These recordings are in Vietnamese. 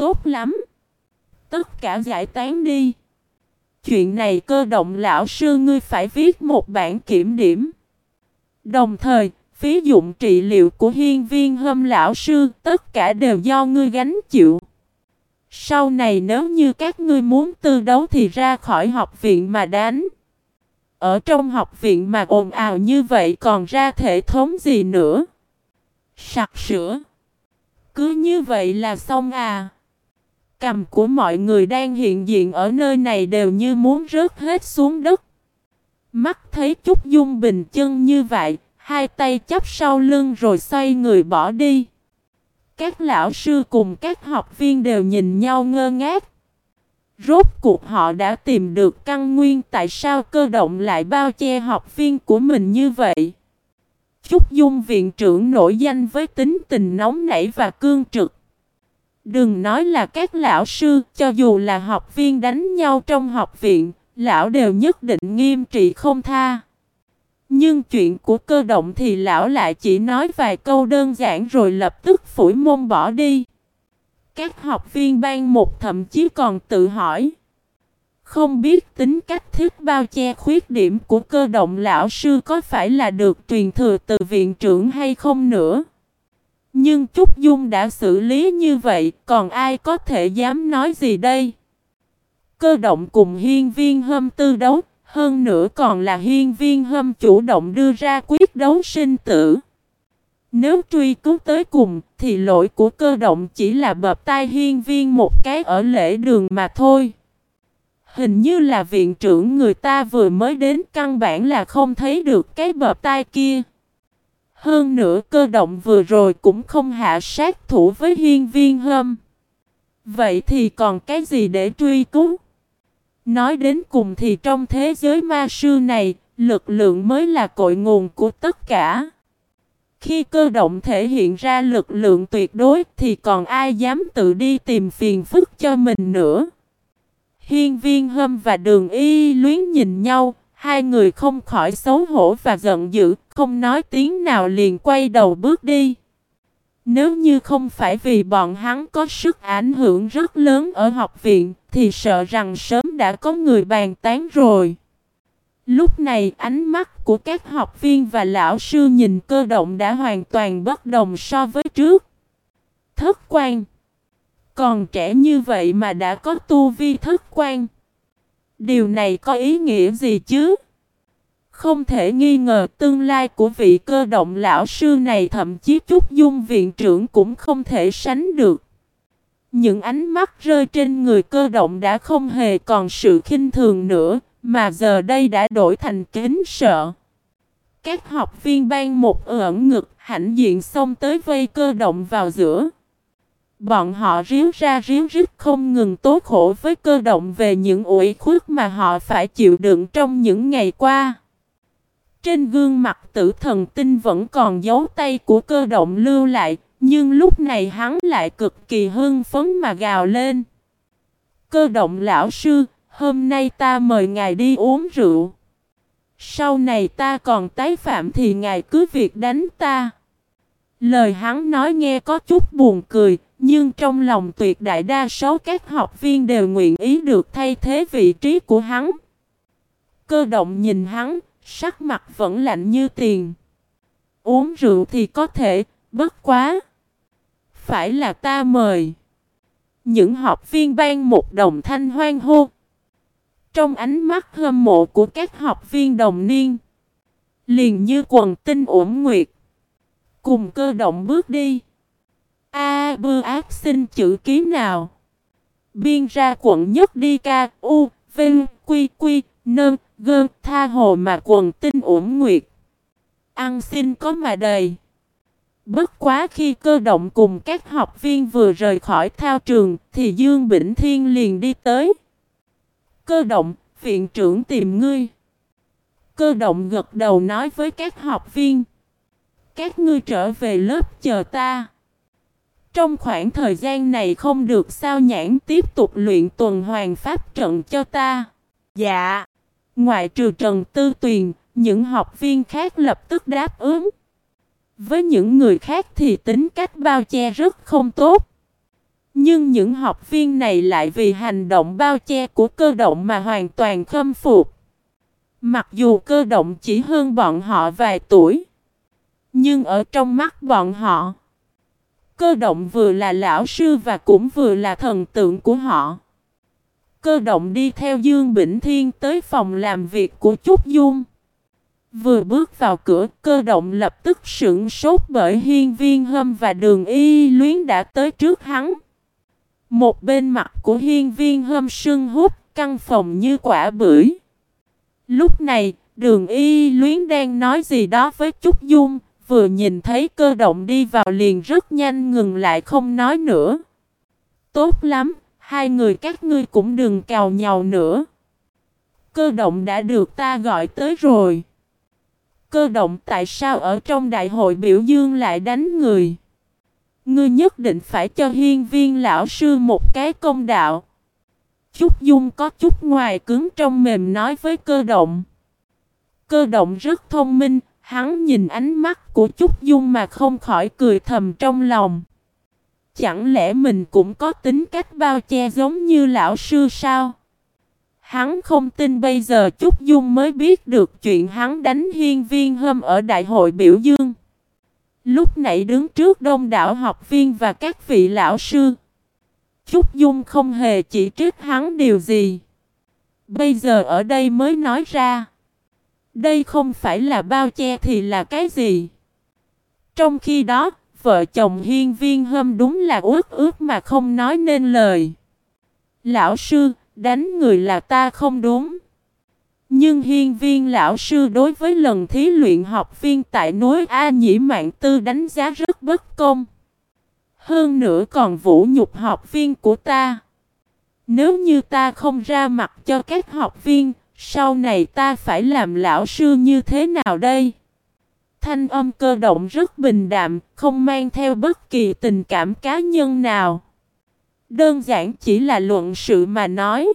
tốt lắm. Tất cả giải tán đi. Chuyện này cơ động lão sư ngươi phải viết một bản kiểm điểm. Đồng thời, phí dụng trị liệu của hiên viên hâm lão sư, tất cả đều do ngươi gánh chịu. Sau này nếu như các ngươi muốn tư đấu thì ra khỏi học viện mà đánh. Ở trong học viện mà ồn ào như vậy còn ra thể thống gì nữa? Sặc sữa. Cứ như vậy là xong à. Cầm của mọi người đang hiện diện ở nơi này đều như muốn rớt hết xuống đất. Mắt thấy Trúc Dung bình chân như vậy, hai tay chắp sau lưng rồi xoay người bỏ đi. Các lão sư cùng các học viên đều nhìn nhau ngơ ngác. Rốt cuộc họ đã tìm được căn nguyên tại sao cơ động lại bao che học viên của mình như vậy. Trúc Dung viện trưởng nổi danh với tính tình nóng nảy và cương trực. Đừng nói là các lão sư, cho dù là học viên đánh nhau trong học viện, lão đều nhất định nghiêm trị không tha. Nhưng chuyện của cơ động thì lão lại chỉ nói vài câu đơn giản rồi lập tức phủi môn bỏ đi. Các học viên ban một thậm chí còn tự hỏi. Không biết tính cách thiết bao che khuyết điểm của cơ động lão sư có phải là được truyền thừa từ viện trưởng hay không nữa. Nhưng Trúc Dung đã xử lý như vậy, còn ai có thể dám nói gì đây? Cơ động cùng hiên viên hâm tư đấu, hơn nữa còn là hiên viên hâm chủ động đưa ra quyết đấu sinh tử. Nếu truy cứu tới cùng, thì lỗi của cơ động chỉ là bập tai hiên viên một cái ở lễ đường mà thôi. Hình như là viện trưởng người ta vừa mới đến căn bản là không thấy được cái bập tai kia. Hơn nữa cơ động vừa rồi cũng không hạ sát thủ với hiên viên hâm. Vậy thì còn cái gì để truy cứu? Nói đến cùng thì trong thế giới ma sư này, lực lượng mới là cội nguồn của tất cả. Khi cơ động thể hiện ra lực lượng tuyệt đối thì còn ai dám tự đi tìm phiền phức cho mình nữa. Hiên viên hâm và đường y luyến nhìn nhau, hai người không khỏi xấu hổ và giận dữ, không nói tiếng nào liền quay đầu bước đi. Nếu như không phải vì bọn hắn có sức ảnh hưởng rất lớn ở học viện, thì sợ rằng sớm đã có người bàn tán rồi. Lúc này ánh mắt của các học viên và lão sư nhìn cơ động đã hoàn toàn bất đồng so với trước. Thất quan Còn trẻ như vậy mà đã có tu vi thất quan. Điều này có ý nghĩa gì chứ? Không thể nghi ngờ tương lai của vị cơ động lão sư này thậm chí chút dung viện trưởng cũng không thể sánh được. Những ánh mắt rơi trên người cơ động đã không hề còn sự khinh thường nữa, mà giờ đây đã đổi thành kính sợ. Các học viên ban một ẩn ngực hãnh diện xông tới vây cơ động vào giữa. Bọn họ ríu ra ríu rít không ngừng tố khổ với cơ động về những ủi khuất mà họ phải chịu đựng trong những ngày qua. Trên gương mặt tử thần tinh vẫn còn dấu tay của cơ động lưu lại, nhưng lúc này hắn lại cực kỳ hưng phấn mà gào lên. Cơ động lão sư, hôm nay ta mời ngài đi uống rượu. Sau này ta còn tái phạm thì ngài cứ việc đánh ta. Lời hắn nói nghe có chút buồn cười, nhưng trong lòng tuyệt đại đa số các học viên đều nguyện ý được thay thế vị trí của hắn. Cơ động nhìn hắn, sắc mặt vẫn lạnh như tiền. Uống rượu thì có thể, bất quá. Phải là ta mời. Những học viên ban một đồng thanh hoang hô. Trong ánh mắt hâm mộ của các học viên đồng niên. Liền như quần tinh ổn nguyệt. Cùng cơ động bước đi. A bư ác xin chữ ký nào. Biên ra quận nhất đi ca u vinh quy quy nơn gơn tha hồ mà quần tinh ổn nguyệt. Ăn xin có mà đầy. Bất quá khi cơ động cùng các học viên vừa rời khỏi thao trường thì Dương Bỉnh Thiên liền đi tới. Cơ động, viện trưởng tìm ngươi. Cơ động gật đầu nói với các học viên. Các ngươi trở về lớp chờ ta. Trong khoảng thời gian này không được sao nhãn tiếp tục luyện tuần hoàn pháp trận cho ta. Dạ. Ngoại trừ Trần Tư Tuyền, những học viên khác lập tức đáp ứng. Với những người khác thì tính cách bao che rất không tốt. Nhưng những học viên này lại vì hành động bao che của cơ động mà hoàn toàn khâm phục. Mặc dù cơ động chỉ hơn bọn họ vài tuổi. Nhưng ở trong mắt bọn họ, cơ động vừa là lão sư và cũng vừa là thần tượng của họ. Cơ động đi theo Dương Bỉnh Thiên tới phòng làm việc của Trúc Dung. Vừa bước vào cửa, cơ động lập tức sững sốt bởi hiên viên hâm và đường y luyến đã tới trước hắn. Một bên mặt của hiên viên hâm sưng hút, căn phòng như quả bưởi. Lúc này, đường y luyến đang nói gì đó với Trúc Dung, vừa nhìn thấy cơ động đi vào liền rất nhanh ngừng lại không nói nữa. Tốt lắm, hai người các ngươi cũng đừng cào nhau nữa. Cơ động đã được ta gọi tới rồi. Cơ động tại sao ở trong đại hội biểu dương lại đánh người? Ngươi nhất định phải cho hiên viên lão sư một cái công đạo. Trúc Dung có chút ngoài cứng trong mềm nói với cơ động. Cơ động rất thông minh, hắn nhìn ánh mắt của Trúc Dung mà không khỏi cười thầm trong lòng. Chẳng lẽ mình cũng có tính cách bao che giống như lão sư sao? Hắn không tin bây giờ Trúc Dung mới biết được chuyện hắn đánh hiên viên hâm ở đại hội biểu dương. Lúc nãy đứng trước đông đảo học viên và các vị lão sư. Trúc Dung không hề chỉ trích hắn điều gì. Bây giờ ở đây mới nói ra. Đây không phải là bao che thì là cái gì? Trong khi đó, vợ chồng hiên viên hâm đúng là ướt ướt mà không nói nên lời. Lão sư, đánh người là ta không đúng. Nhưng hiên viên lão sư đối với lần thí luyện học viên tại núi A Nhĩ Mạng Tư đánh giá rất bất công. Hơn nữa còn vũ nhục học viên của ta. Nếu như ta không ra mặt cho các học viên, sau này ta phải làm lão sư như thế nào đây? Thanh âm cơ động rất bình đạm, không mang theo bất kỳ tình cảm cá nhân nào. Đơn giản chỉ là luận sự mà nói.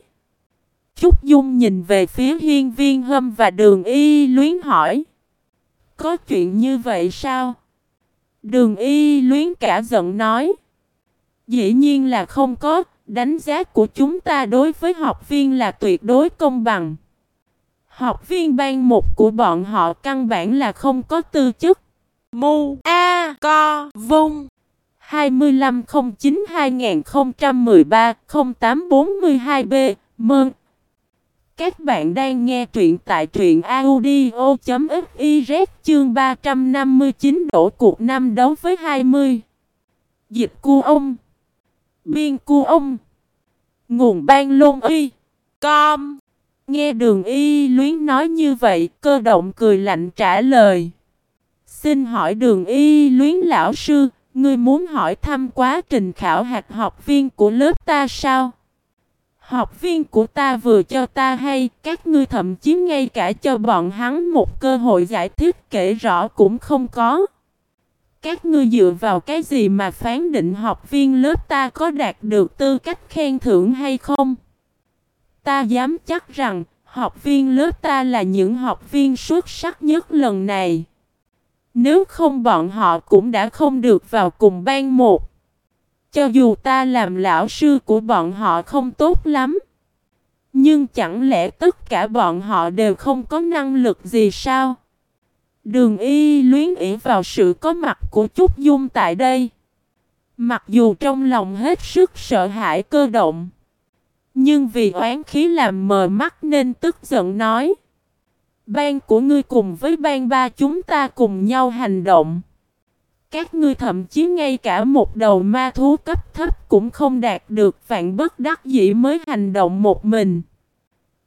Trúc Dung nhìn về phía hiên viên hâm và đường y luyến hỏi. Có chuyện như vậy sao? Đường y luyến cả giận nói. Dĩ nhiên là không có, đánh giá của chúng ta đối với học viên là tuyệt đối công bằng. Học viên ban một của bọn họ căn bản là không có tư chức. Mu A Co Vung. 2509-2013-0842B Mơn. Các bạn đang nghe truyện tại truyện audio.fiz chương 359 đổ cuộc năm đấu với 20 Dịch cu ông. Biên cu ông. Nguồn ban lôn y. Com Nghe đường y luyến nói như vậy, cơ động cười lạnh trả lời. Xin hỏi đường y luyến lão sư, ngươi muốn hỏi thăm quá trình khảo hạt học viên của lớp ta sao? Học viên của ta vừa cho ta hay, các ngươi thậm chí ngay cả cho bọn hắn một cơ hội giải thích kể rõ cũng không có. Các ngươi dựa vào cái gì mà phán định học viên lớp ta có đạt được tư cách khen thưởng hay không? Ta dám chắc rằng, học viên lớp ta là những học viên xuất sắc nhất lần này. Nếu không bọn họ cũng đã không được vào cùng ban một. Cho dù ta làm lão sư của bọn họ không tốt lắm. Nhưng chẳng lẽ tất cả bọn họ đều không có năng lực gì sao? Đường y luyến ỉ vào sự có mặt của Trúc Dung tại đây. Mặc dù trong lòng hết sức sợ hãi cơ động. Nhưng vì oán khí làm mờ mắt nên tức giận nói. Ban của ngươi cùng với ban ba chúng ta cùng nhau hành động. Các ngươi thậm chí ngay cả một đầu ma thú cấp thấp cũng không đạt được vạn bất đắc dĩ mới hành động một mình.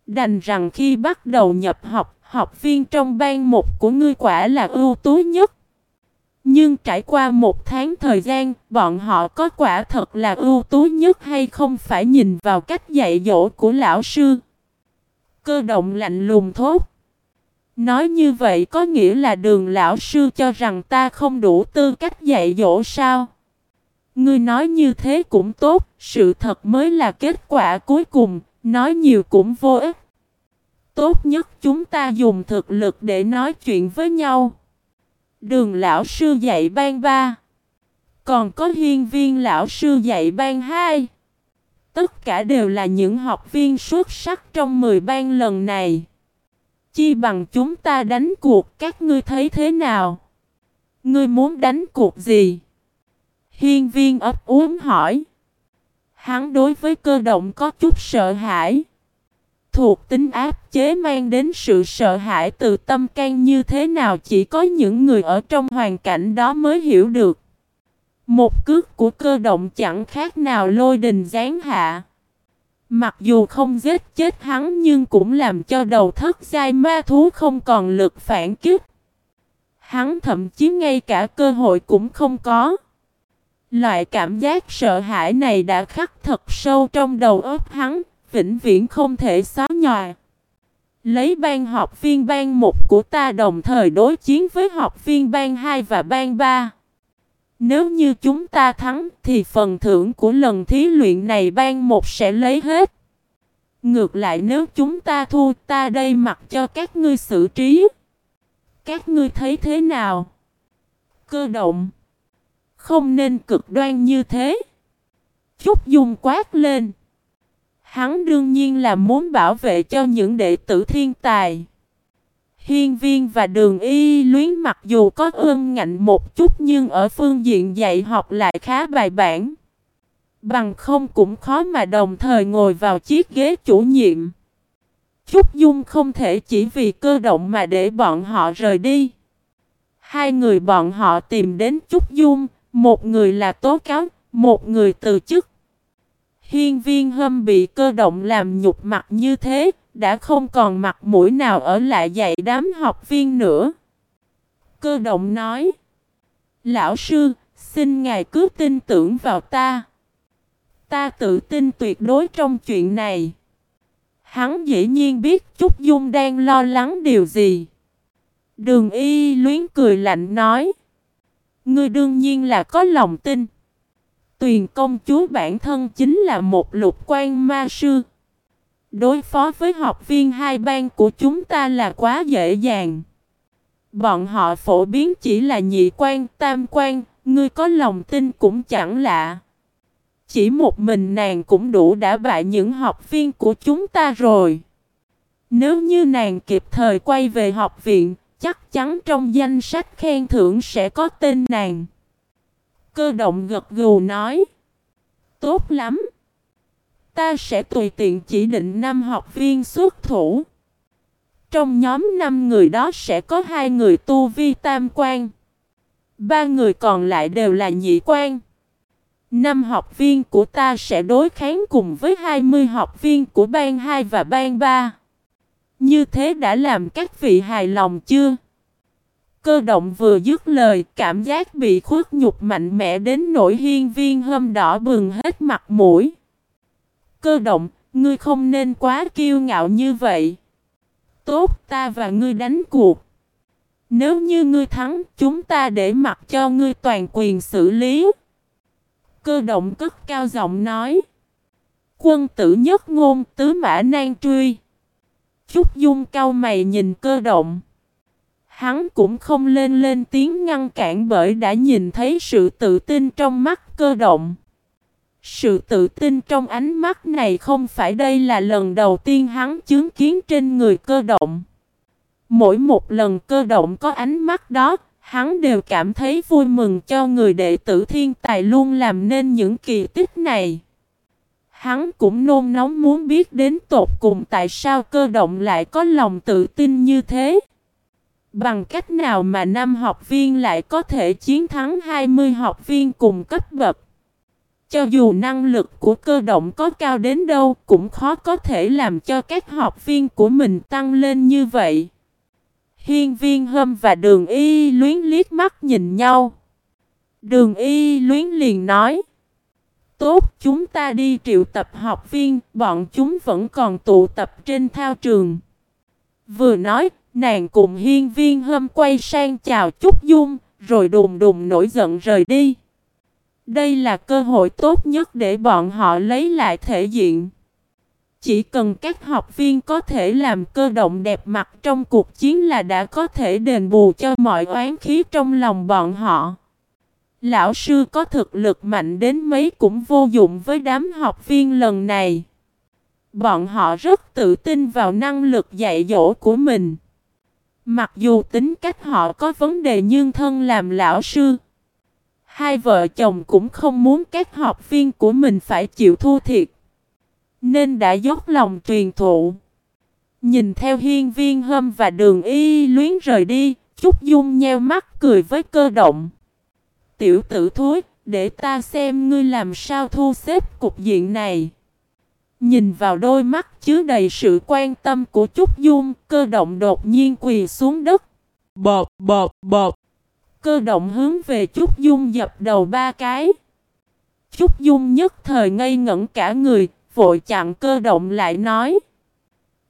Đành rằng khi bắt đầu nhập học, học viên trong ban một của ngươi quả là ưu tú nhất. Nhưng trải qua một tháng thời gian, bọn họ có quả thật là ưu tú nhất hay không phải nhìn vào cách dạy dỗ của lão sư. Cơ động lạnh lùng thốt. Nói như vậy có nghĩa là đường lão sư cho rằng ta không đủ tư cách dạy dỗ sao? Ngươi nói như thế cũng tốt, sự thật mới là kết quả cuối cùng, nói nhiều cũng vô ích. Tốt nhất chúng ta dùng thực lực để nói chuyện với nhau. Đường lão sư dạy ban ba. Còn có hiên viên lão sư dạy ban 2. Tất cả đều là những học viên xuất sắc trong 10 ban lần này. Chi bằng chúng ta đánh cuộc, các ngươi thấy thế nào? Ngươi muốn đánh cuộc gì? Hiên viên ấp uống hỏi. Hắn đối với cơ động có chút sợ hãi. Thuộc tính áp chế mang đến sự sợ hãi từ tâm can như thế nào chỉ có những người ở trong hoàn cảnh đó mới hiểu được. Một cước của cơ động chẳng khác nào lôi đình giáng hạ. Mặc dù không giết chết hắn nhưng cũng làm cho đầu thất giai ma thú không còn lực phản kích. Hắn thậm chí ngay cả cơ hội cũng không có. Loại cảm giác sợ hãi này đã khắc thật sâu trong đầu óc hắn, vĩnh viễn không thể xóa nhòa. Lấy ban học viên ban 1 của ta đồng thời đối chiến với học viên ban 2 và ban 3. Nếu như chúng ta thắng thì phần thưởng của lần thí luyện này ban 1 sẽ lấy hết. Ngược lại nếu chúng ta thua, ta đây mặc cho các ngươi xử trí. Các ngươi thấy thế nào? Cơ động. Không nên cực đoan như thế. Chút dung quát lên. Hắn đương nhiên là muốn bảo vệ cho những đệ tử thiên tài. Hiên viên và đường y luyến mặc dù có ương ngạnh một chút nhưng ở phương diện dạy học lại khá bài bản. Bằng không cũng khó mà đồng thời ngồi vào chiếc ghế chủ nhiệm. Trúc Dung không thể chỉ vì cơ động mà để bọn họ rời đi. Hai người bọn họ tìm đến Trúc Dung, một người là tố cáo, một người từ chức. Hiên viên hâm bị cơ động làm nhục mặt như thế, đã không còn mặt mũi nào ở lại dạy đám học viên nữa. Cơ động nói, Lão sư, xin ngài cứ tin tưởng vào ta. Ta tự tin tuyệt đối trong chuyện này. Hắn dĩ nhiên biết Trúc Dung đang lo lắng điều gì. Đường y luyến cười lạnh nói. Ngươi đương nhiên là có lòng tin. Tuyền công chúa bản thân chính là một lục quan ma sư. Đối phó với học viên hai bang của chúng ta là quá dễ dàng. Bọn họ phổ biến chỉ là nhị quan, tam quan, ngươi có lòng tin cũng chẳng lạ. Chỉ một mình nàng cũng đủ đã bại những học viên của chúng ta rồi. Nếu như nàng kịp thời quay về học viện, chắc chắn trong danh sách khen thưởng sẽ có tên nàng. Cơ động gật gù nói. Tốt lắm. Ta sẽ tùy tiện chỉ định năm học viên xuất thủ. Trong nhóm 5 người đó sẽ có hai người tu vi tam quan. Ba người còn lại đều là nhị quan. Năm học viên của ta sẽ đối kháng cùng với 20 học viên của ban 2 và ban 3. Như thế đã làm các vị hài lòng chưa? Cơ động vừa dứt lời, cảm giác bị khuất nhục mạnh mẽ đến nỗi hiên viên hâm đỏ bừng hết mặt mũi. Cơ động, ngươi không nên quá kiêu ngạo như vậy. Tốt ta và ngươi đánh cuộc. Nếu như ngươi thắng, chúng ta để mặc cho ngươi toàn quyền xử lý. Cơ động cất cao giọng nói. Quân tử nhất ngôn tứ mã nan truy. Trúc Dung cao mày nhìn cơ động. Hắn cũng không lên lên tiếng ngăn cản bởi đã nhìn thấy sự tự tin trong mắt cơ động. Sự tự tin trong ánh mắt này không phải đây là lần đầu tiên hắn chứng kiến trên người cơ động. Mỗi một lần cơ động có ánh mắt đó, hắn đều cảm thấy vui mừng cho người đệ tử thiên tài luôn làm nên những kỳ tích này. Hắn cũng nôn nóng muốn biết đến tột cùng tại sao cơ động lại có lòng tự tin như thế. Bằng cách nào mà năm học viên lại có thể chiến thắng 20 học viên cùng cấp bậc? Cho dù năng lực của cơ động có cao đến đâu cũng khó có thể làm cho các học viên của mình tăng lên như vậy. Hiên viên hâm và đường y luyến liếc mắt nhìn nhau. Đường y luyến liền nói. Tốt chúng ta đi triệu tập học viên, bọn chúng vẫn còn tụ tập trên thao trường. Vừa nói, nàng cùng hiên viên hâm quay sang chào Trúc Dung, rồi đùng đùng nổi giận rời đi. Đây là cơ hội tốt nhất để bọn họ lấy lại thể diện. Chỉ cần các học viên có thể làm cơ động đẹp mặt trong cuộc chiến là đã có thể đền bù cho mọi oán khí trong lòng bọn họ. Lão sư có thực lực mạnh đến mấy cũng vô dụng với đám học viên lần này. Bọn họ rất tự tin vào năng lực dạy dỗ của mình. Mặc dù tính cách họ có vấn đề nhưng thân làm lão sư. Hai vợ chồng cũng không muốn các học viên của mình phải chịu thua thiệt. Nên đã dốc lòng truyền thụ. Nhìn theo hiên viên hâm và đường y luyến rời đi, Trúc Dung nheo mắt cười với cơ động. Tiểu tử thối, để ta xem ngươi làm sao thu xếp cục diện này. Nhìn vào đôi mắt chứa đầy sự quan tâm của Trúc Dung, cơ động đột nhiên quỳ xuống đất. Bọt, bọt, bọt. Cơ động hướng về Trúc Dung dập đầu ba cái. Trúc Dung nhất thời ngây ngẩn cả người, vội chặn cơ động lại nói.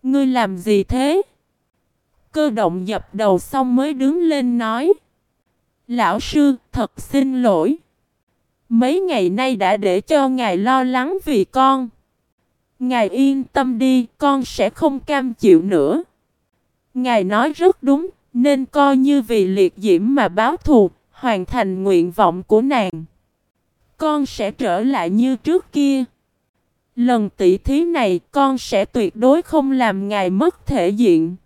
Ngươi làm gì thế? Cơ động dập đầu xong mới đứng lên nói. Lão sư, thật xin lỗi. Mấy ngày nay đã để cho ngài lo lắng vì con. Ngài yên tâm đi, con sẽ không cam chịu nữa. Ngài nói rất đúng, nên coi như vì liệt diễm mà báo thù, hoàn thành nguyện vọng của nàng. Con sẽ trở lại như trước kia. Lần tỷ thí này con sẽ tuyệt đối không làm ngài mất thể diện.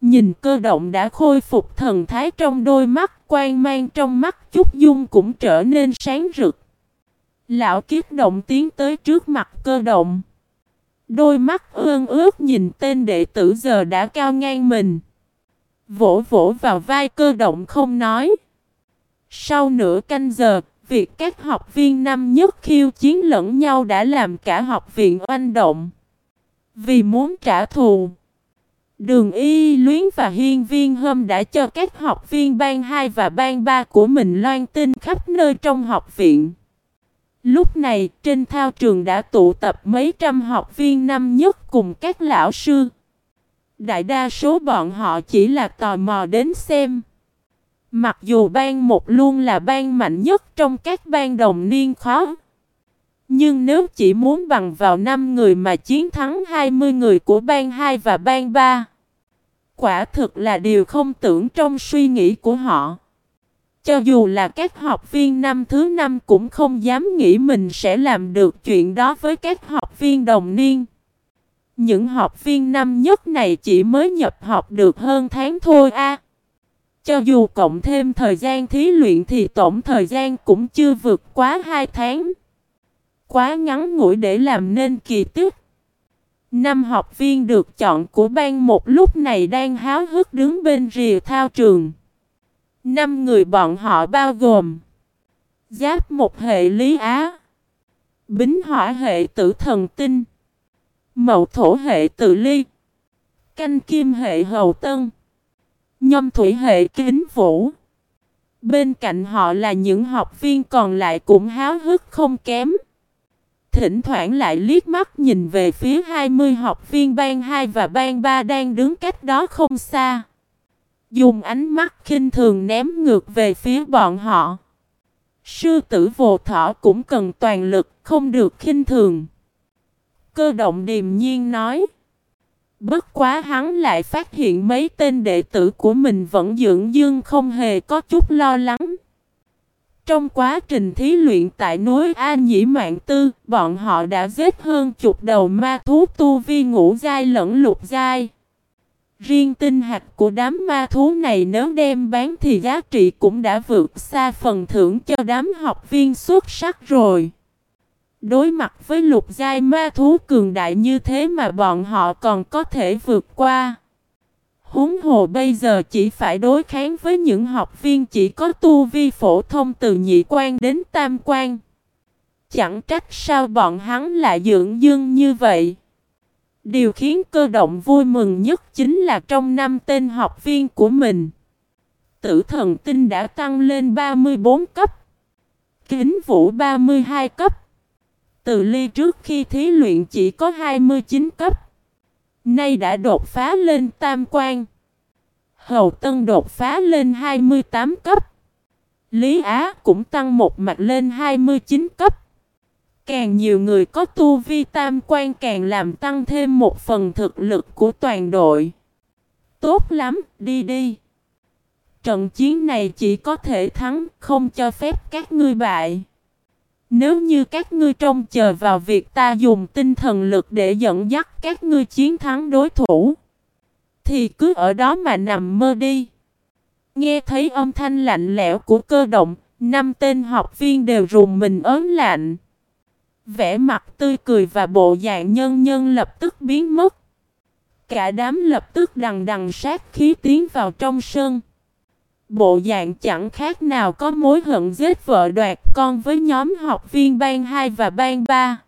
Nhìn cơ động đã khôi phục thần thái trong đôi mắt, quan mang trong mắt chút dung cũng trở nên sáng rực. Lão kiếp động tiến tới trước mặt cơ động. Đôi mắt ương ướt nhìn tên đệ tử giờ đã cao ngang mình. Vỗ vỗ vào vai cơ động không nói. Sau nửa canh giờ, việc các học viên năm nhất khiêu chiến lẫn nhau đã làm cả học viện oanh động. Vì muốn trả thù, Đường Y Luyến và Hiên Viên Hâm đã cho các học viên ban 2 và ban 3 của mình loan tin khắp nơi trong học viện. Lúc này, trên thao trường đã tụ tập mấy trăm học viên năm nhất cùng các lão sư. Đại đa số bọn họ chỉ là tò mò đến xem. Mặc dù ban một luôn là ban mạnh nhất trong các ban đồng niên khó. Nhưng nếu chỉ muốn bằng vào 5 người mà chiến thắng 20 người của ban 2 và ban 3. Quả thực là điều không tưởng trong suy nghĩ của họ. Cho dù là các học viên năm thứ năm cũng không dám nghĩ mình sẽ làm được chuyện đó với các học viên đồng niên. Những học viên năm nhất này chỉ mới nhập học được hơn tháng thôi a. Cho dù cộng thêm thời gian thí luyện thì tổng thời gian cũng chưa vượt quá 2 tháng. Quá ngắn ngủi để làm nên kỳ tích. Năm học viên được chọn của ban một lúc này đang háo hức đứng bên rìa thao trường. Năm người bọn họ bao gồm Giáp một hệ lý á, Bính hỏa hệ tử thần tinh, Mậu thổ hệ tự ly, Canh kim hệ hầu tân, Nhâm thủy hệ kính vũ. Bên cạnh họ là những học viên còn lại cũng háo hức không kém. Thỉnh thoảng lại liếc mắt nhìn về phía 20 học viên ban 2 và ban 3 đang đứng cách đó không xa. Dùng ánh mắt khinh thường ném ngược về phía bọn họ. Sư tử vồ thỏ cũng cần toàn lực, không được khinh thường. Cơ động điềm nhiên nói. Bất quá hắn lại phát hiện mấy tên đệ tử của mình vẫn dưỡng dương không hề có chút lo lắng. Trong quá trình thí luyện tại núi A Nhĩ Mạng Tư, bọn họ đã giết hơn chục đầu ma thú tu vi ngũ giai lẫn lục giai. Riêng tinh hạt của đám ma thú này nếu đem bán thì giá trị cũng đã vượt xa phần thưởng cho đám học viên xuất sắc rồi. Đối mặt với lục giai ma thú cường đại như thế mà bọn họ còn có thể vượt qua. Húng hồ bây giờ chỉ phải đối kháng với những học viên chỉ có tu vi phổ thông từ nhị quan đến tam quan. Chẳng trách sao bọn hắn lại dưỡng dương như vậy. Điều khiến cơ động vui mừng nhất chính là trong năm tên học viên của mình. Tử thần tinh đã tăng lên 34 cấp. Kính vũ 32 cấp. Từ ly trước khi thí luyện chỉ có 29 cấp. Nay đã đột phá lên tam quan. Hầu Tân đột phá lên 28 cấp. Lý Á cũng tăng một mặt lên 29 cấp. Càng nhiều người có tu vi tam quan càng làm tăng thêm một phần thực lực của toàn đội. Tốt lắm, đi đi. trận chiến này chỉ có thể thắng, không cho phép các ngươi bại. Nếu như các ngươi trông chờ vào việc ta dùng tinh thần lực để dẫn dắt các ngươi chiến thắng đối thủ, thì cứ ở đó mà nằm mơ đi. Nghe thấy âm thanh lạnh lẽo của cơ động, năm tên học viên đều rùng mình ớn lạnh. Vẻ mặt tươi cười và bộ dạng nhân nhân lập tức biến mất. Cả đám lập tức đằng đằng sát khí tiến vào trong sân. Bộ dạng chẳng khác nào có mối hận giết vợ đoạt con với nhóm học viên ban 2 và ban 3.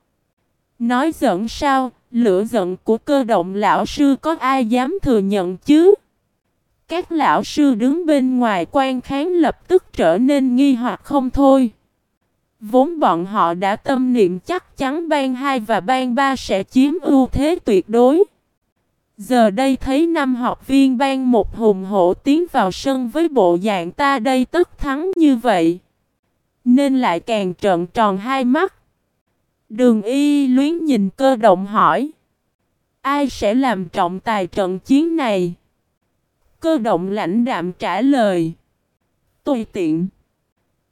Nói giận sao, lửa giận của cơ động lão sư có ai dám thừa nhận chứ? Các lão sư đứng bên ngoài quan kháng lập tức trở nên nghi hoặc không thôi. Vốn bọn họ đã tâm niệm chắc chắn ban 2 và ban 3 sẽ chiếm ưu thế tuyệt đối. Giờ đây thấy năm học viên ban một hùng hổ tiến vào sân với bộ dạng ta đây tất thắng như vậy. Nên lại càng trợn tròn hai mắt. Đường y luyến nhìn cơ động hỏi. Ai sẽ làm trọng tài trận chiến này? Cơ động lãnh đạm trả lời. Tùy tiện.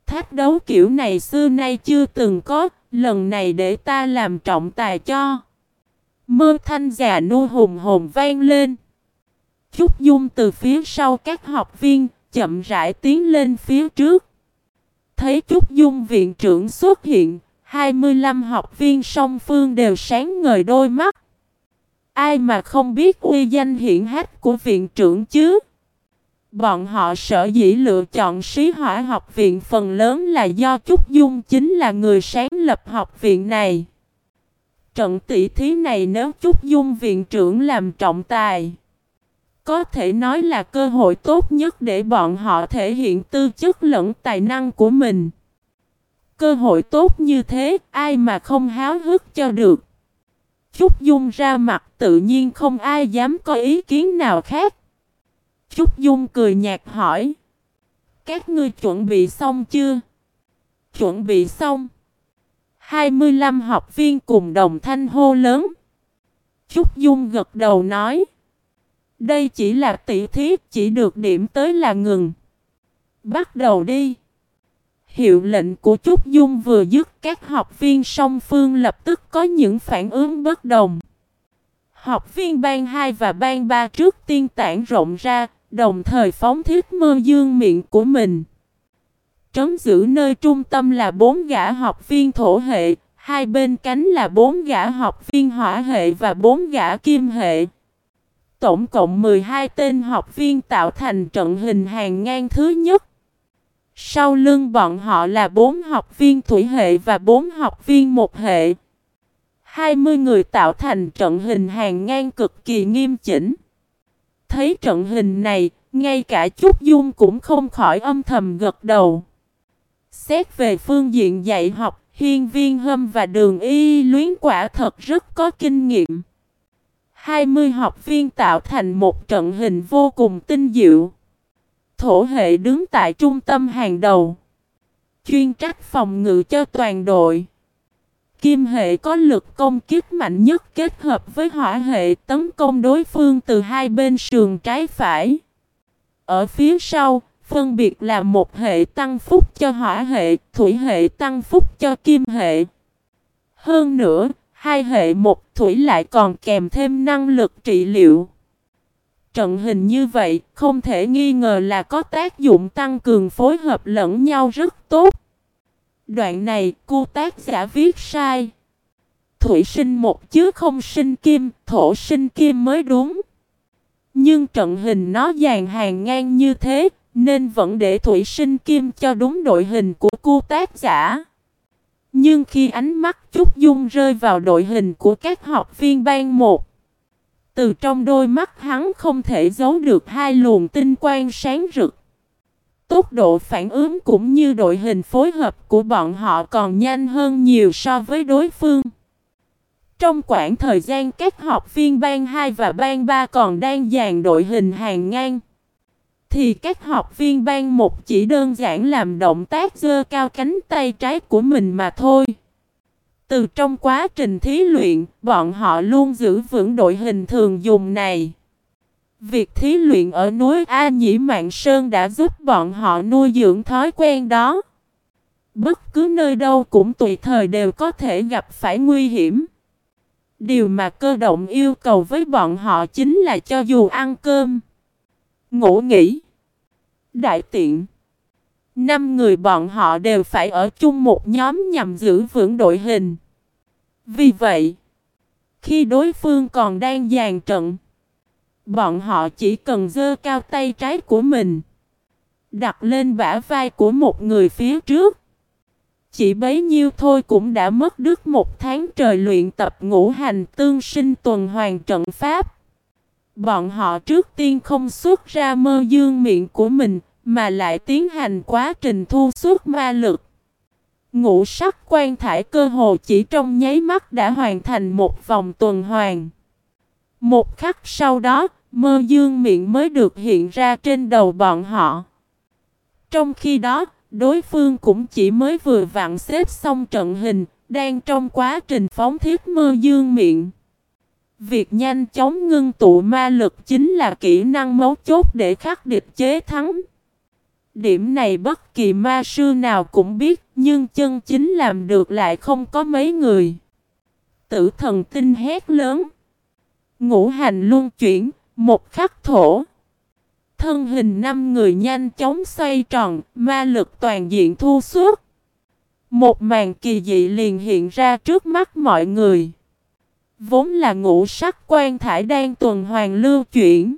Thách đấu kiểu này xưa nay chưa từng có, lần này để ta làm trọng tài cho. Mơ thanh già nô hùng hồn vang lên. Chúc Dung từ phía sau các học viên, chậm rãi tiến lên phía trước. Thấy Chúc Dung viện trưởng xuất hiện, 25 học viên song phương đều sáng ngời đôi mắt. Ai mà không biết uy danh hiển hách của viện trưởng chứ? Bọn họ sở dĩ lựa chọn sĩ hỏa học viện phần lớn là do Trúc Dung chính là người sáng lập học viện này. Trận tỷ thí này nếu Trúc Dung viện trưởng làm trọng tài, có thể nói là cơ hội tốt nhất để bọn họ thể hiện tư chất lẫn tài năng của mình. Cơ hội tốt như thế, ai mà không háo hức cho được. Trúc Dung ra mặt tự nhiên không ai dám có ý kiến nào khác. Trúc Dung cười nhạt hỏi. Các ngươi chuẩn bị xong chưa? Chuẩn bị xong. 25 học viên cùng đồng thanh hô lớn. Trúc Dung gật đầu nói. Đây chỉ là tỷ thí, chỉ được điểm tới là ngừng. Bắt đầu đi. Hiệu lệnh của Trúc Dung vừa dứt các học viên song phương lập tức có những phản ứng bất đồng. Học viên ban 2 và ban 3 trước tiên tản rộng ra, đồng thời phóng thiết mơ dương miệng của mình. Trấn giữ nơi trung tâm là bốn gã học viên thổ hệ, hai bên cánh là bốn gã học viên hỏa hệ và bốn gã kim hệ. Tổng cộng 12 tên học viên tạo thành trận hình hàng ngang thứ nhất. Sau lưng bọn họ là bốn học viên thủy hệ và bốn học viên một hệ. 20 người tạo thành trận hình hàng ngang cực kỳ nghiêm chỉnh. Thấy trận hình này, ngay cả chút Dung cũng không khỏi âm thầm gật đầu. Xét về phương diện dạy học, hiên viên hâm và đường y luyến quả thật rất có kinh nghiệm. 20 học viên tạo thành một trận hình vô cùng tinh diệu. Thổ hệ đứng tại trung tâm hàng đầu. Chuyên trách phòng ngự cho toàn đội. Kim hệ có lực công kích mạnh nhất kết hợp với hỏa hệ tấn công đối phương từ hai bên sườn trái phải. Ở phía sau, phân biệt là một hệ tăng phúc cho hỏa hệ, thủy hệ tăng phúc cho kim hệ. Hơn nữa, hai hệ một thủy lại còn kèm thêm năng lực trị liệu. Trận hình như vậy không thể nghi ngờ là có tác dụng tăng cường phối hợp lẫn nhau rất tốt. Đoạn này cô tác giả viết sai. Thủy sinh một chứ không sinh kim, thổ sinh kim mới đúng. Nhưng trận hình nó dàn hàng ngang như thế, nên vẫn để thủy sinh kim cho đúng đội hình của cô tác giả. Nhưng khi ánh mắt Trúc Dung rơi vào đội hình của các học viên ban một, từ trong đôi mắt hắn không thể giấu được hai luồng tinh quang sáng rực. Tốc độ phản ứng cũng như đội hình phối hợp của bọn họ còn nhanh hơn nhiều so với đối phương. Trong khoảng thời gian các học viên ban 2 và ban 3 còn đang dàn đội hình hàng ngang, thì các học viên ban 1 chỉ đơn giản làm động tác dơ cao cánh tay trái của mình mà thôi. Từ trong quá trình thí luyện, bọn họ luôn giữ vững đội hình thường dùng này. Việc thí luyện ở núi A Nhĩ Mạng Sơn đã giúp bọn họ nuôi dưỡng thói quen đó. Bất cứ nơi đâu cũng tùy thời đều có thể gặp phải nguy hiểm. Điều mà cơ động yêu cầu với bọn họ chính là cho dù ăn cơm, ngủ nghỉ, đại tiện. Năm người bọn họ đều phải ở chung một nhóm nhằm giữ vững đội hình. Vì vậy, khi đối phương còn đang dàn trận, bọn họ chỉ cần dơ cao tay trái của mình, đặt lên bả vai của một người phía trước. Chỉ bấy nhiêu thôi cũng đã mất đứt một tháng trời luyện tập ngũ hành tương sinh tuần hoàn trận pháp. Bọn họ trước tiên không xuất ra mơ dương miệng của mình, mà lại tiến hành quá trình thu xuất ma lực. Ngũ sắc quan thải cơ hồ chỉ trong nháy mắt đã hoàn thành một vòng tuần hoàn. Một khắc sau đó, mơ dương miệng mới được hiện ra trên đầu bọn họ. Trong khi đó, đối phương cũng chỉ mới vừa vặn xếp xong trận hình, đang trong quá trình phóng thiết mơ dương miệng. Việc nhanh chóng ngưng tụ ma lực chính là kỹ năng mấu chốt để khắc địch chế thắng. Điểm này bất kỳ ma sư nào cũng biết, nhưng chân chính làm được lại không có mấy người. Tử thần tinh hét lớn. Ngũ hành luân chuyển, một khắc thổ. Thân hình năm người nhanh chóng xoay tròn, ma lực toàn diện thu suốt. Một màn kỳ dị liền hiện ra trước mắt mọi người. Vốn là ngũ sắc quan thải đang tuần hoàn lưu chuyển.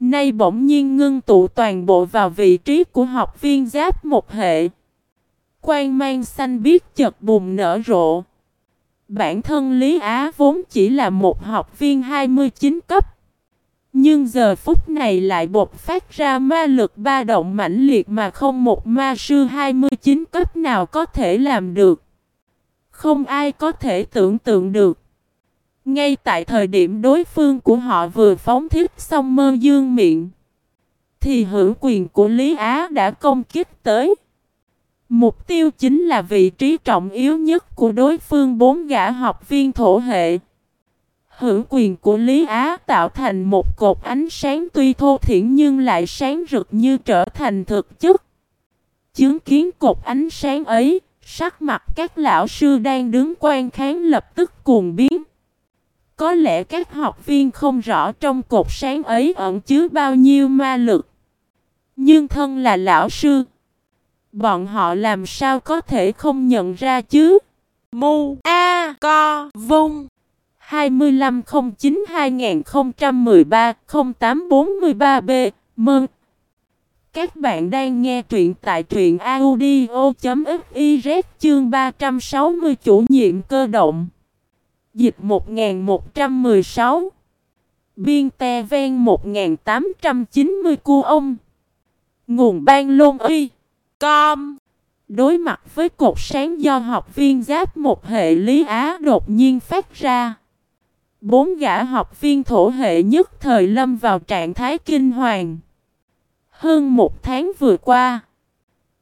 Nay bỗng nhiên ngưng tụ toàn bộ vào vị trí của học viên giáp một hệ. Quan mang xanh biết chật bùng nở rộ. Bản thân Lý Á vốn chỉ là một học viên 29 cấp. Nhưng giờ phút này lại bột phát ra ma lực ba động mãnh liệt mà không một ma sư 29 cấp nào có thể làm được. Không ai có thể tưởng tượng được. Ngay tại thời điểm đối phương của họ vừa phóng thiết xong mơ dương miệng, thì hữu quyền của Lý Á đã công kích tới. Mục tiêu chính là vị trí trọng yếu nhất của đối phương bốn gã học viên thổ hệ. Hữu quyền của Lý Á tạo thành một cột ánh sáng tuy thô thiển nhưng lại sáng rực như trở thành thực chất. Chứng kiến cột ánh sáng ấy, sắc mặt các lão sư đang đứng quan kháng lập tức cuồng biến. Có lẽ các học viên không rõ trong cột sáng ấy ẩn chứa bao nhiêu ma lực. Nhưng thân là lão sư. Bọn họ làm sao có thể không nhận ra chứ? Mu A Co Vung. 2509-2013-0843B Mừng! Các bạn đang nghe truyện tại truyện audio.fiz chương 360 chủ nhiệm cơ động. Dịch 1116 Biên te ven 1890 cu ông. Nguồn ban lôn y. Com. Đối mặt với cột sáng do học viên giáp một hệ lý Á đột nhiên phát ra. Bốn gã học viên thổ hệ nhất thời lâm vào trạng thái kinh hoàng. Hơn một tháng vừa qua,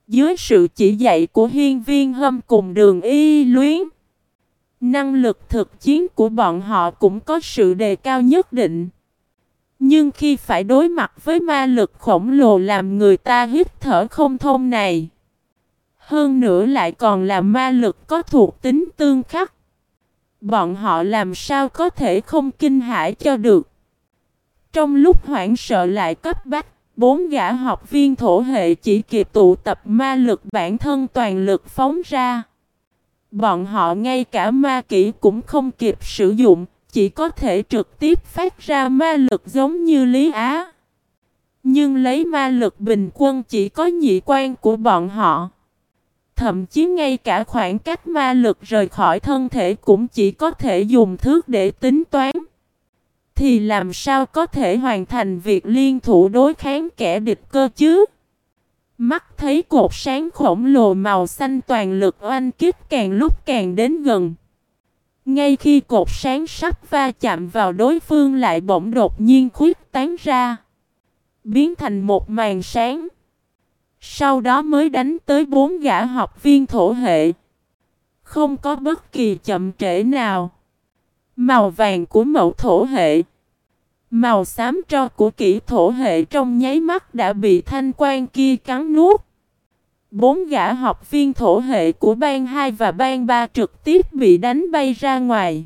Dưới sự chỉ dạy của hiên viên hâm cùng đường y luyến, Năng lực thực chiến của bọn họ cũng có sự đề cao nhất định. Nhưng khi phải đối mặt với ma lực khổng lồ làm người ta hít thở không thông này. Hơn nữa lại còn là ma lực có thuộc tính tương khắc. Bọn họ làm sao có thể không kinh hãi cho được. Trong lúc hoảng sợ lại cấp bách, bốn gã học viên thổ hệ chỉ kịp tụ tập ma lực bản thân toàn lực phóng ra. Bọn họ ngay cả ma kỹ cũng không kịp sử dụng, chỉ có thể trực tiếp phát ra ma lực giống như Lý Á. Nhưng lấy ma lực bình quân chỉ có nhị quan của bọn họ. Thậm chí ngay cả khoảng cách ma lực rời khỏi thân thể cũng chỉ có thể dùng thước để tính toán. Thì làm sao có thể hoàn thành việc liên thủ đối kháng kẻ địch cơ chứ? Mắt thấy cột sáng khổng lồ màu xanh toàn lực oanh kích càng lúc càng đến gần. Ngay khi cột sáng sắp va chạm vào đối phương lại bỗng đột nhiên khuyết tán ra. Biến thành một màn sáng. Sau đó mới đánh tới bốn gã học viên thổ hệ. Không có bất kỳ chậm trễ nào. Màu vàng của mẫu thổ hệ. Màu xám tro của kỹ thổ hệ trong nháy mắt đã bị thanh quan kia cắn nuốt. Bốn gã học viên thổ hệ của ban 2 và ban 3 trực tiếp bị đánh bay ra ngoài.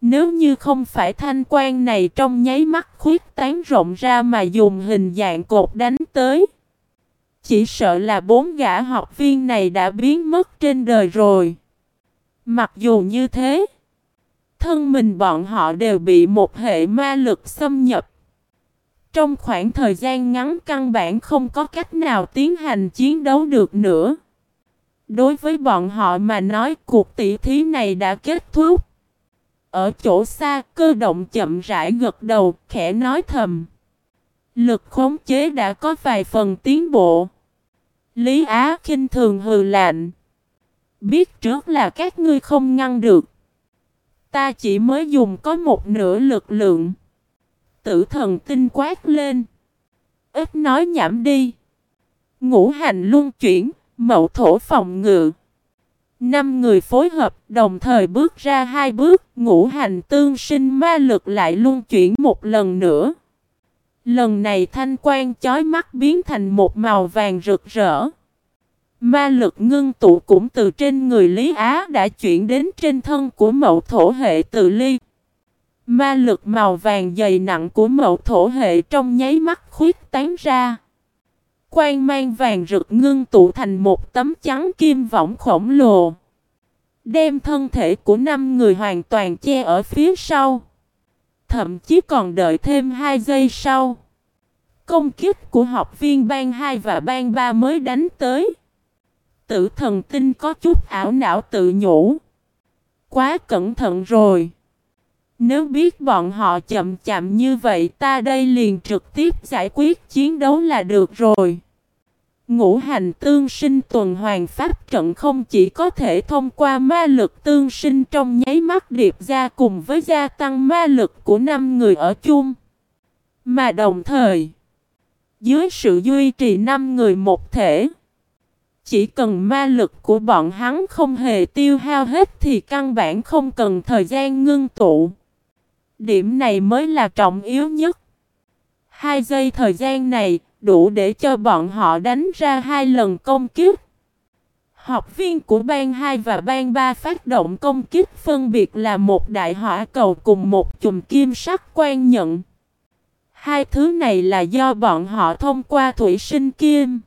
Nếu như không phải thanh quan này trong nháy mắt khuyết tán rộng ra mà dùng hình dạng cột đánh tới. Chỉ sợ là bốn gã học viên này đã biến mất trên đời rồi. Mặc dù như thế, thân mình bọn họ đều bị một hệ ma lực xâm nhập. Trong khoảng thời gian ngắn căn bản không có cách nào tiến hành chiến đấu được nữa. Đối với bọn họ mà nói, cuộc tỷ thí này đã kết thúc. Ở chỗ xa, cơ động chậm rãi gật đầu, khẽ nói thầm. Lực khống chế đã có vài phần tiến bộ. Lý Á khinh thường hừ lạnh. Biết trước là các ngươi không ngăn được. Ta chỉ mới dùng có một nửa lực lượng. Tử thần tinh quát lên. Ít nói nhảm đi. Ngũ hành luân chuyển, mậu thổ phòng ngự. Năm người phối hợp đồng thời bước ra hai bước, ngũ hành tương sinh ma lực lại luân chuyển một lần nữa. Lần này thanh quan chói mắt biến thành một màu vàng rực rỡ. Ma lực ngưng tụ cũng từ trên người Lý Á đã chuyển đến trên thân của mậu thổ hệ tự ly. Ma lực màu vàng dày nặng của mậu thổ hệ trong nháy mắt khuyết tán ra. Quang mang vàng rực ngưng tụ thành một tấm trắng kim võng khổng lồ. Đem thân thể của năm người hoàn toàn che ở phía sau. Thậm chí còn đợi thêm hai giây sau. Công kích của học viên ban 2 và ban 3 mới đánh tới. Tử thần tinh có chút ảo não tự nhủ. Quá cẩn thận rồi. Nếu biết bọn họ chậm chạm như vậy ta đây liền trực tiếp giải quyết chiến đấu là được rồi. Ngũ hành tương sinh tuần hoàn pháp trận không chỉ có thể thông qua ma lực tương sinh trong nháy mắt điệp ra cùng với gia tăng ma lực của năm người ở chung. Mà đồng thời, dưới sự duy trì năm người một thể, chỉ cần ma lực của bọn hắn không hề tiêu hao hết thì căn bản không cần thời gian ngưng tụ. Điểm này mới là trọng yếu nhất. Hai giây thời gian này đủ để cho bọn họ đánh ra hai lần công kích. Học viên của ban 2 và ban 3 phát động công kích phân biệt là một đại hỏa cầu cùng một chùm kim sắc quan nhận. Hai thứ này là do bọn họ thông qua thủy sinh kim.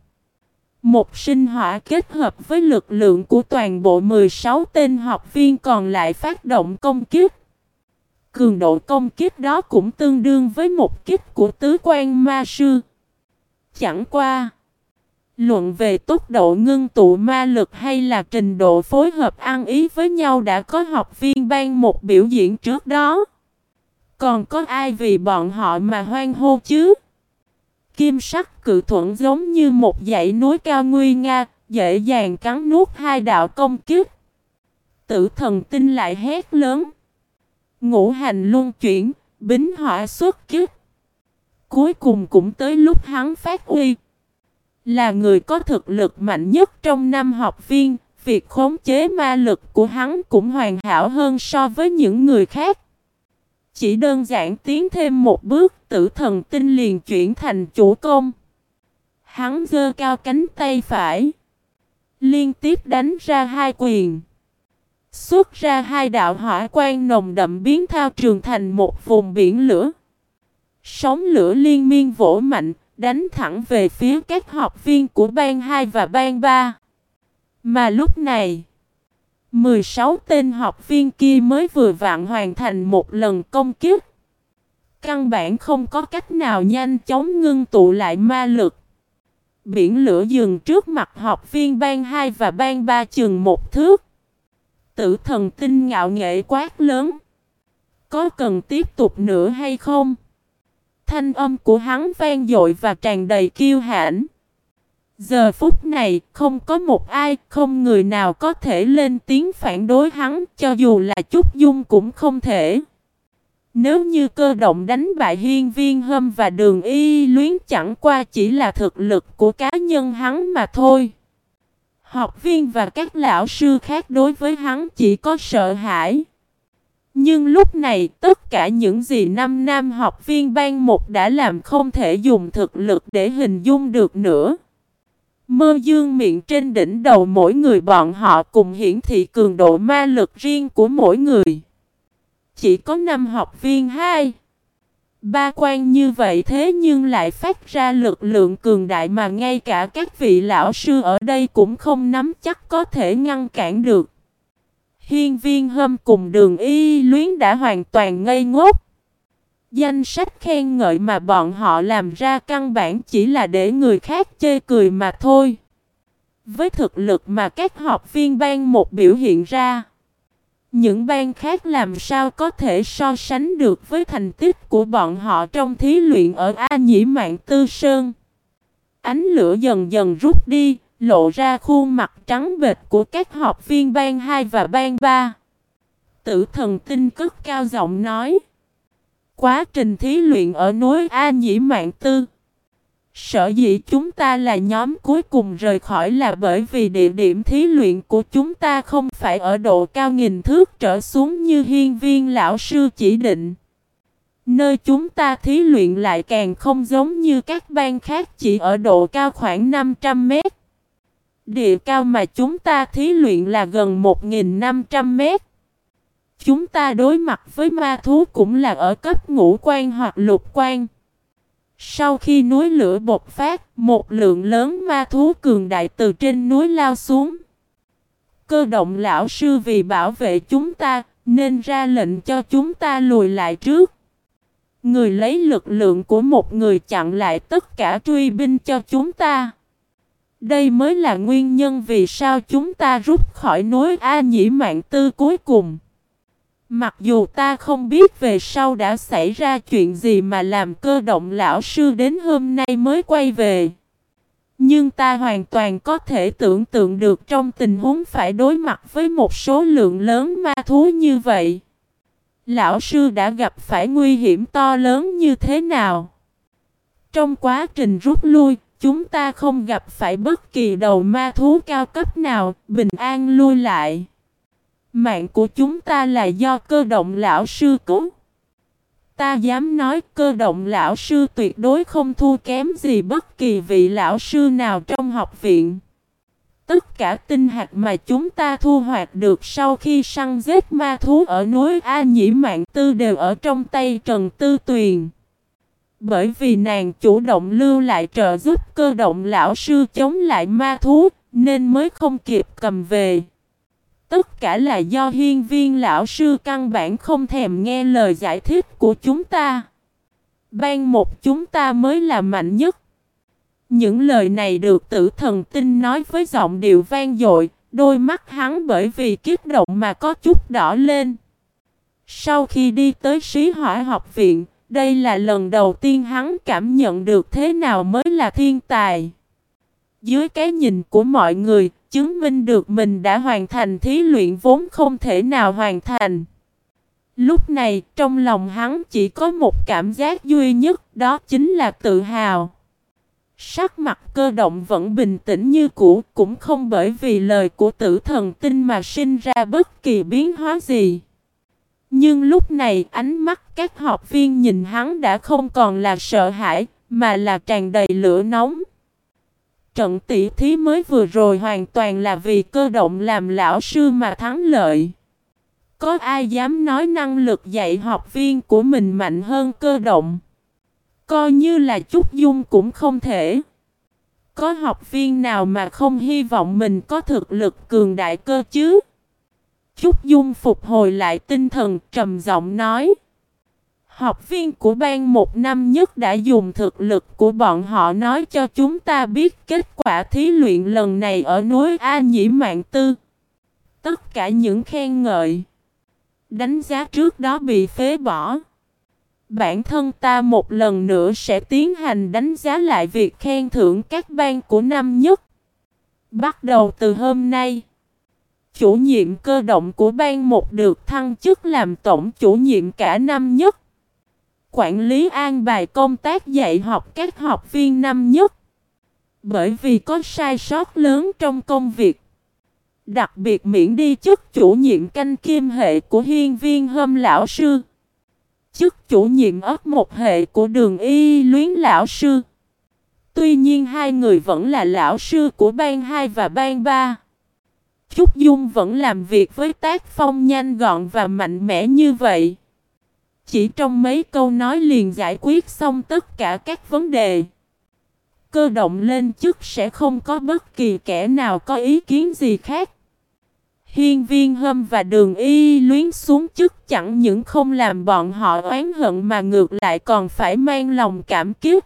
Một sinh hỏa kết hợp với lực lượng của toàn bộ 16 tên học viên còn lại phát động công kích. Cường độ công kích đó cũng tương đương với một kích của tứ quan ma sư. Chẳng qua. Luận về tốc độ ngưng tụ ma lực hay là trình độ phối hợp ăn ý với nhau đã có học viên ban một biểu diễn trước đó. Còn có ai vì bọn họ mà hoan hô chứ? Kim sắc cự thuận giống như một dãy núi cao nguy nga, dễ dàng cắn nuốt hai đạo công kiếp. Tử thần tinh lại hét lớn. Ngũ hành luân chuyển, bính hỏa xuất kiếp. Cuối cùng cũng tới lúc hắn phát uy. Là người có thực lực mạnh nhất trong năm học viên, việc khống chế ma lực của hắn cũng hoàn hảo hơn so với những người khác. Chỉ đơn giản tiến thêm một bước, tử thần tinh liền chuyển thành chủ công. Hắn giơ cao cánh tay phải. Liên tiếp đánh ra hai quyền. Xuất ra hai đạo hỏa quan nồng đậm biến thao trường thành một vùng biển lửa. Sóng lửa liên miên vỗ mạnh, đánh thẳng về phía các học viên của ban 2 và ban 3. Mà lúc này, 16 tên học viên kia mới vừa vặn hoàn thành một lần công kiếp. Căn bản không có cách nào nhanh chóng ngưng tụ lại ma lực. Biển lửa dừng trước mặt học viên ban 2 và ban 3 chừng một thước. Tử thần tinh ngạo nghệ quát lớn. Có cần tiếp tục nữa hay không? Thanh âm của hắn vang dội và tràn đầy kiêu hãnh. Giờ phút này, không có một ai, không người nào có thể lên tiếng phản đối hắn, cho dù là chút dung cũng không thể. Nếu như cơ động đánh bại hiên viên hâm và đường y luyến chẳng qua chỉ là thực lực của cá nhân hắn mà thôi. Học viên và các lão sư khác đối với hắn chỉ có sợ hãi. Nhưng lúc này, tất cả những gì năm nam học viên ban một đã làm không thể dùng thực lực để hình dung được nữa. Mơ dương miệng trên đỉnh đầu mỗi người bọn họ cùng hiển thị cường độ ma lực riêng của mỗi người. Chỉ có năm học viên hai. Ba quan như vậy thế nhưng lại phát ra lực lượng cường đại mà ngay cả các vị lão sư ở đây cũng không nắm chắc có thể ngăn cản được. Hiên viên hâm cùng đường y luyến đã hoàn toàn ngây ngốc. Danh sách khen ngợi mà bọn họ làm ra căn bản chỉ là để người khác chê cười mà thôi. Với thực lực mà các học viên ban một biểu hiện ra, những bang khác làm sao có thể so sánh được với thành tích của bọn họ trong thí luyện ở A Nhĩ Mạng Tư Sơn. Ánh lửa dần dần rút đi, lộ ra khuôn mặt trắng bệch của các học viên bang 2 và bang 3. Tử thần tinh cất cao giọng nói. Quá trình thí luyện ở núi A Nhĩ Mạng Tư. Sở dĩ chúng ta là nhóm cuối cùng rời khỏi là bởi vì địa điểm thí luyện của chúng ta không phải ở độ cao nghìn thước trở xuống như hiên viên lão sư chỉ định. Nơi chúng ta thí luyện lại càng không giống như các bang khác chỉ ở độ cao khoảng 500 mét. Địa cao mà chúng ta thí luyện là gần 1.500 mét. Chúng ta đối mặt với ma thú cũng là ở cấp ngũ quan hoặc lục quan. Sau khi núi lửa bộc phát, một lượng lớn ma thú cường đại từ trên núi lao xuống. Cơ động lão sư vì bảo vệ chúng ta, nên ra lệnh cho chúng ta lùi lại trước. Người lấy lực lượng của một người chặn lại tất cả truy binh cho chúng ta. Đây mới là nguyên nhân vì sao chúng ta rút khỏi núi A Nhĩ Mạng Tư cuối cùng. Mặc dù ta không biết về sau đã xảy ra chuyện gì mà làm cơ động lão sư đến hôm nay mới quay về. Nhưng ta hoàn toàn có thể tưởng tượng được trong tình huống phải đối mặt với một số lượng lớn ma thú như vậy. Lão sư đã gặp phải nguy hiểm to lớn như thế nào? Trong quá trình rút lui, chúng ta không gặp phải bất kỳ đầu ma thú cao cấp nào, bình an lui lại. Mạng của chúng ta là do cơ động lão sư cứu. Ta dám nói cơ động lão sư tuyệt đối không thua kém gì bất kỳ vị lão sư nào trong học viện. Tất cả tinh hạt mà chúng ta thu hoạch được sau khi săn giết ma thú ở núi A Nhĩ Mạng Tư đều ở trong tay Trần Tư Tuyền. Bởi vì nàng chủ động lưu lại trợ giúp cơ động lão sư chống lại ma thú, nên mới không kịp cầm về. Tất cả là do hiên viên lão sư căn bản không thèm nghe lời giải thích của chúng ta. Ban một chúng ta mới là mạnh nhất. Những lời này được tử thần tinh nói với giọng điệu vang dội, đôi mắt hắn bởi vì kích động mà có chút đỏ lên. Sau khi đi tới sĩ hỏa học viện, đây là lần đầu tiên hắn cảm nhận được thế nào mới là thiên tài. Dưới cái nhìn của mọi người, chứng minh được mình đã hoàn thành thí luyện vốn không thể nào hoàn thành. Lúc này, trong lòng hắn chỉ có một cảm giác duy nhất, đó chính là tự hào. Sắc mặt cơ động vẫn bình tĩnh như cũ, cũng không bởi vì lời của tử thần tinh mà sinh ra bất kỳ biến hóa gì. Nhưng lúc này ánh mắt các học viên nhìn hắn đã không còn là sợ hãi, mà là tràn đầy lửa nóng. Trận tỷ thí mới vừa rồi hoàn toàn là vì cơ động làm lão sư mà thắng lợi. Có ai dám nói năng lực dạy học viên của mình mạnh hơn cơ động? Coi như là chút dung cũng không thể. Có học viên nào mà không hy vọng mình có thực lực cường đại cơ chứ? Chúc Dung phục hồi lại tinh thần trầm giọng nói. Học viên của ban một năm nhất đã dùng thực lực của bọn họ nói cho chúng ta biết kết quả thí luyện lần này ở núi A Nhĩ Mạng Tư. Tất cả những khen ngợi, đánh giá trước đó bị phế bỏ. Bản thân ta một lần nữa sẽ tiến hành đánh giá lại việc khen thưởng các ban của năm nhất. Bắt đầu từ hôm nay, chủ nhiệm cơ động của ban một được thăng chức làm tổng chủ nhiệm cả năm nhất quản lý an bài công tác dạy học các học viên năm nhất. Bởi vì có sai sót lớn trong công việc. Đặc biệt miễn đi chức chủ nhiệm canh kim hệ của hiên viên hâm lão sư. Chức chủ nhiệm ớt một hệ của đường y luyến lão sư. Tuy nhiên hai người vẫn là lão sư của ban 2 và ban 3. Trúc Dung vẫn làm việc với tác phong nhanh gọn và mạnh mẽ như vậy. Chỉ trong mấy câu nói liền giải quyết xong tất cả các vấn đề. Cơ động lên chức sẽ không có bất kỳ kẻ nào có ý kiến gì khác. Hiên viên hâm và đường y luyến xuống chức chẳng những không làm bọn họ oán hận mà ngược lại còn phải mang lòng cảm kích.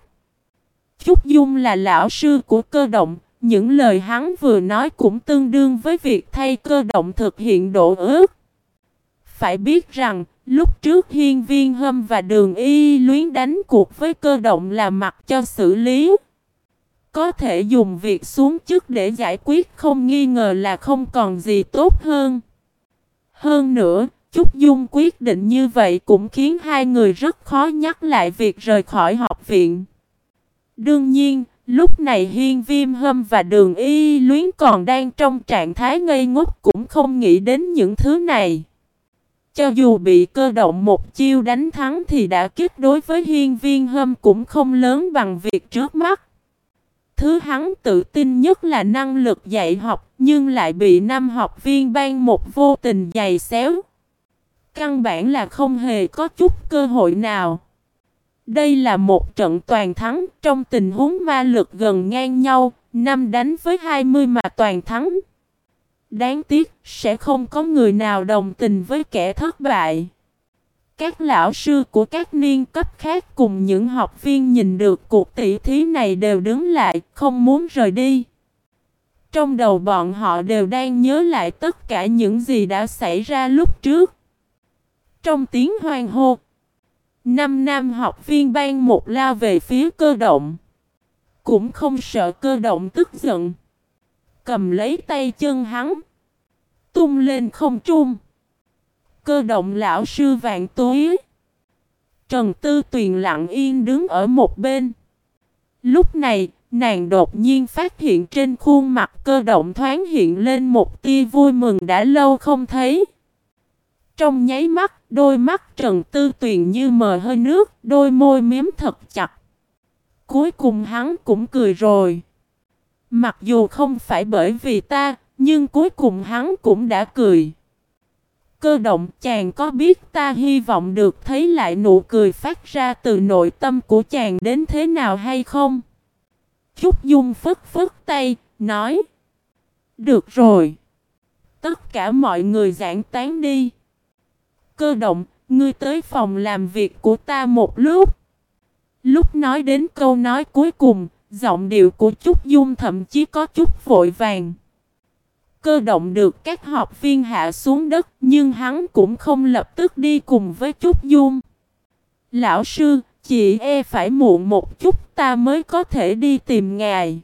Trúc Dung là lão sư của cơ động, những lời hắn vừa nói cũng tương đương với việc thay cơ động thực hiện độ ước. Phải biết rằng, lúc trước hiên viên hâm và đường y luyến đánh cuộc với cơ động là mặt cho xử lý. Có thể dùng việc xuống chức để giải quyết không nghi ngờ là không còn gì tốt hơn. Hơn nữa, Trúc Dung quyết định như vậy cũng khiến hai người rất khó nhắc lại việc rời khỏi học viện. Đương nhiên, lúc này Hiên Viêm Hâm và Đường Y Luyến còn đang trong trạng thái ngây ngốc cũng không nghĩ đến những thứ này. Cho dù bị cơ động một chiêu đánh thắng thì đã kích đối với Hiên Viên Hâm cũng không lớn bằng việc trước mắt. Thứ hắn tự tin nhất là năng lực dạy học, nhưng lại bị năm học viên ban một vô tình dày xéo. Căn bản là không hề có chút cơ hội nào. Đây là một trận toàn thắng trong tình huống ma lực gần ngang nhau, năm đánh với 20 mà toàn thắng. Đáng tiếc sẽ không có người nào đồng tình với kẻ thất bại. Các lão sư của các niên cấp khác cùng những học viên nhìn được cuộc tỷ thí này đều đứng lại, không muốn rời đi. Trong đầu bọn họ đều đang nhớ lại tất cả những gì đã xảy ra lúc trước. Trong tiếng hoang hô, năm nam học viên ban một lao về phía cơ động. Cũng không sợ cơ động tức giận. Cầm lấy tay chân hắn. Tung lên không trung cơ động lão sư vạn túi Trần Tư Tuyền lặng yên đứng ở một bên. Lúc này, nàng đột nhiên phát hiện trên khuôn mặt cơ động thoáng hiện lên một tia vui mừng đã lâu không thấy. Trong nháy mắt, đôi mắt Trần Tư Tuyền như mờ hơi nước, đôi môi miếm thật chặt. Cuối cùng hắn cũng cười rồi. Mặc dù không phải bởi vì ta, nhưng cuối cùng hắn cũng đã cười. Cơ động chàng có biết ta hy vọng được thấy lại nụ cười phát ra từ nội tâm của chàng đến thế nào hay không? Trúc Dung phất phất tay, nói Được rồi. Tất cả mọi người giảng tán đi. Cơ động, ngươi tới phòng làm việc của ta một lúc. Lúc nói đến câu nói cuối cùng, giọng điệu của Trúc Dung thậm chí có chút vội vàng. Cơ động được các học viên hạ xuống đất nhưng hắn cũng không lập tức đi cùng với Trúc Dung. Lão sư, chị e phải muộn một chút ta mới có thể đi tìm ngài.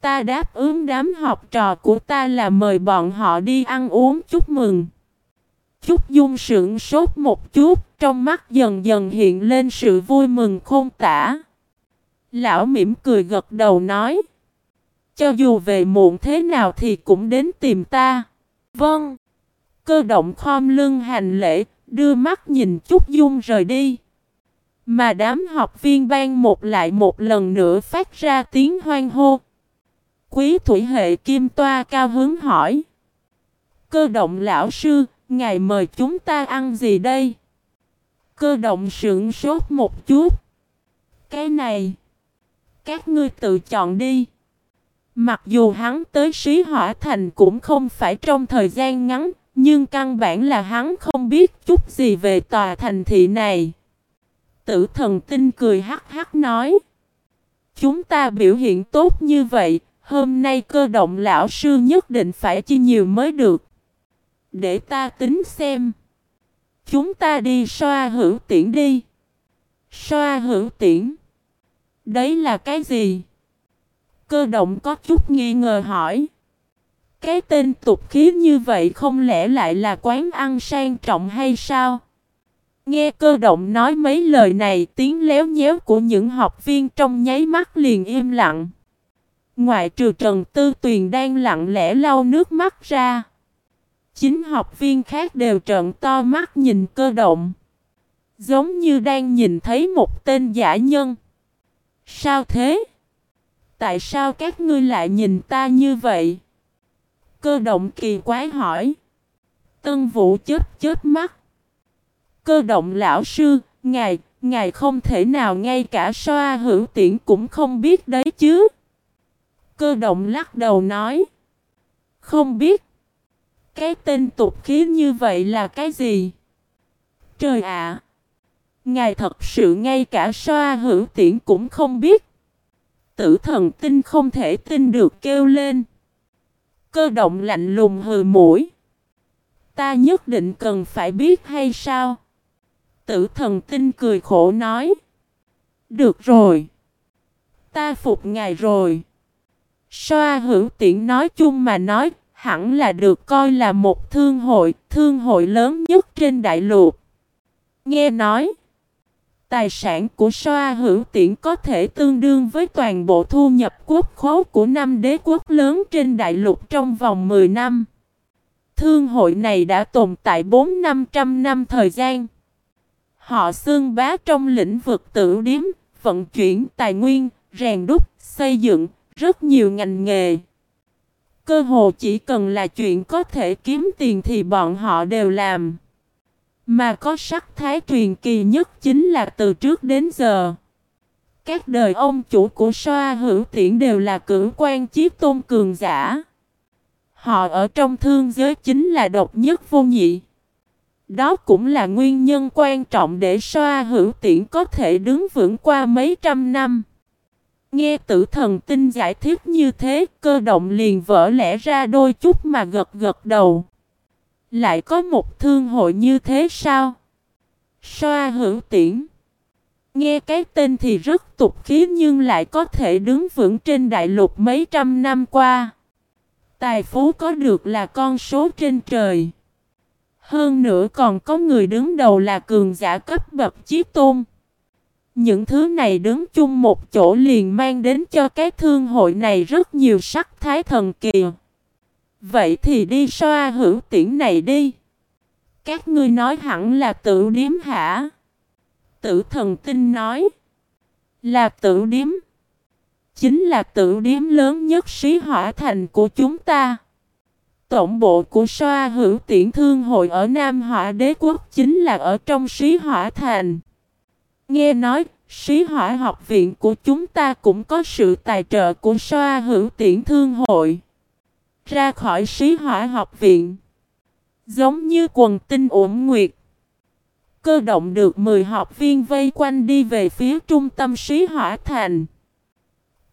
Ta đáp ứng đám học trò của ta là mời bọn họ đi ăn uống chúc mừng. Chúc Dung sững sốt một chút, trong mắt dần dần hiện lên sự vui mừng khôn tả. Lão mỉm cười gật đầu nói. Cho dù về muộn thế nào thì cũng đến tìm ta. Vâng. Cơ động khom lưng hành lễ, đưa mắt nhìn Trúc Dung rời đi. Mà đám học viên ban một lại một lần nữa phát ra tiếng hoang hô. Quý thủy hệ kim toa cao hướng hỏi. Cơ động lão sư, ngài mời chúng ta ăn gì đây? Cơ động sững sốt một chút. Cái này, các ngươi tự chọn đi. Mặc dù hắn tới Sĩ Hỏa Thành cũng không phải trong thời gian ngắn, nhưng căn bản là hắn không biết chút gì về tòa thành thị này. Tử thần tinh cười hắc hắc nói. Chúng ta biểu hiện tốt như vậy, hôm nay cơ động lão sư nhất định phải chi nhiều mới được. Để ta tính xem. Chúng ta đi xoa hữu tiễn đi. Xoa hữu tiễn. Đấy là cái gì? Cơ động có chút nghi ngờ hỏi. Cái tên tục khí như vậy không lẽ lại là quán ăn sang trọng hay sao? Nghe cơ động nói mấy lời này, tiếng léo nhéo của những học viên trong nháy mắt liền im lặng. Ngoại trừ Trần Tư Tuyền đang lặng lẽ lau nước mắt ra. Chính học viên khác đều trợn to mắt nhìn cơ động. Giống như đang nhìn thấy một tên giả nhân. Sao thế? Tại sao các ngươi lại nhìn ta như vậy? Cơ động kỳ quái hỏi. Tân vũ chết chết mắt. Cơ động lão sư, ngài, ngài không thể nào ngay cả soa hữu tiễn cũng không biết đấy chứ. Cơ động lắc đầu nói. Không biết. Cái tên tục khí như vậy là cái gì? Trời ạ! Ngài thật sự ngay cả soa hữu tiễn cũng không biết. Tử thần tinh không thể tin được kêu lên. Cơ động lạnh lùng hừ mũi. Ta nhất định cần phải biết hay sao? Tử thần tinh cười khổ nói. Được rồi. Ta phục ngài rồi. Soa hữu tiện nói chung mà nói, hẳn là được coi là một thương hội, thương hội lớn nhất trên đại lục. Nghe nói, tài sản của Soa hữu tiện có thể tương đương với toàn bộ thu nhập quốc khố của năm đế quốc lớn trên đại lục trong vòng 10 năm. Thương hội này đã tồn tại 4-500 năm thời gian. Họ xương bá trong lĩnh vực tử điếm, vận chuyển tài nguyên, rèn đúc, xây dựng, rất nhiều ngành nghề. Cơ hồ chỉ cần là chuyện có thể kiếm tiền thì bọn họ đều làm. Mà có sắc thái truyền kỳ nhất chính là từ trước đến giờ. Các đời ông chủ của Soa hữu tiễn đều là cử quan chiếc tôn cường giả. Họ ở trong thương giới chính là độc nhất vô nhị. Đó cũng là nguyên nhân quan trọng để Soa hữu tiễn có thể đứng vững qua mấy trăm năm. Nghe tử thần tinh giải thích như thế, cơ động liền vỡ lẽ ra đôi chút mà gật gật đầu. Lại có một thương hội như thế sao? Soa hữu tiễn. Nghe cái tên thì rất tục khí nhưng lại có thể đứng vững trên đại lục mấy trăm năm qua. Tài phú có được là con số trên trời. Hơn nữa còn có người đứng đầu là cường giả cấp bậc chí tôn. Những thứ này đứng chung một chỗ liền mang đến cho cái thương hội này rất nhiều sắc thái thần kỳ. Vậy thì đi xoa hữu tiễn này đi. Các ngươi nói hẳn là tự điếm hả? Tử thần tinh nói. Là tự điếm. Chính là tự điếm lớn nhất sĩ hỏa thành của chúng ta. Tổng bộ của xoa hữu tiễn thương hội ở Nam Hỏa đế quốc chính là ở trong sĩ hỏa thành. Nghe nói, sĩ hỏa học viện của chúng ta cũng có sự tài trợ của xoa hữu tiễn thương hội. Ra khỏi sĩ hỏa học viện. Giống như quần tinh ổn nguyệt. Cơ động được 10 học viên vây quanh đi về phía trung tâm sĩ hỏa thành.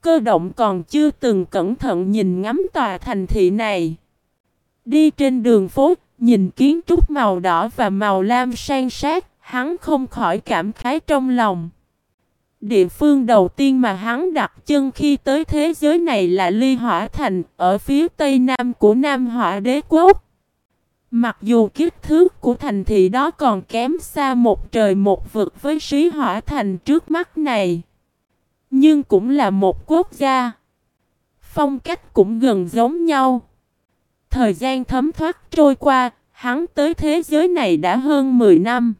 Cơ động còn chưa từng cẩn thận nhìn ngắm tòa thành thị này. Đi trên đường phố, nhìn kiến trúc màu đỏ và màu lam sang sát, hắn không khỏi cảm khái trong lòng. Địa phương đầu tiên mà hắn đặt chân khi tới thế giới này là Ly Hỏa Thành, ở phía tây nam của Nam Hỏa Đế Quốc. Mặc dù kích thước của thành thị đó còn kém xa một trời một vực với Sĩ Hỏa Thành trước mắt này, nhưng cũng là một quốc gia. Phong cách cũng gần giống nhau. Thời gian thấm thoát trôi qua, hắn tới thế giới này đã hơn 10 năm.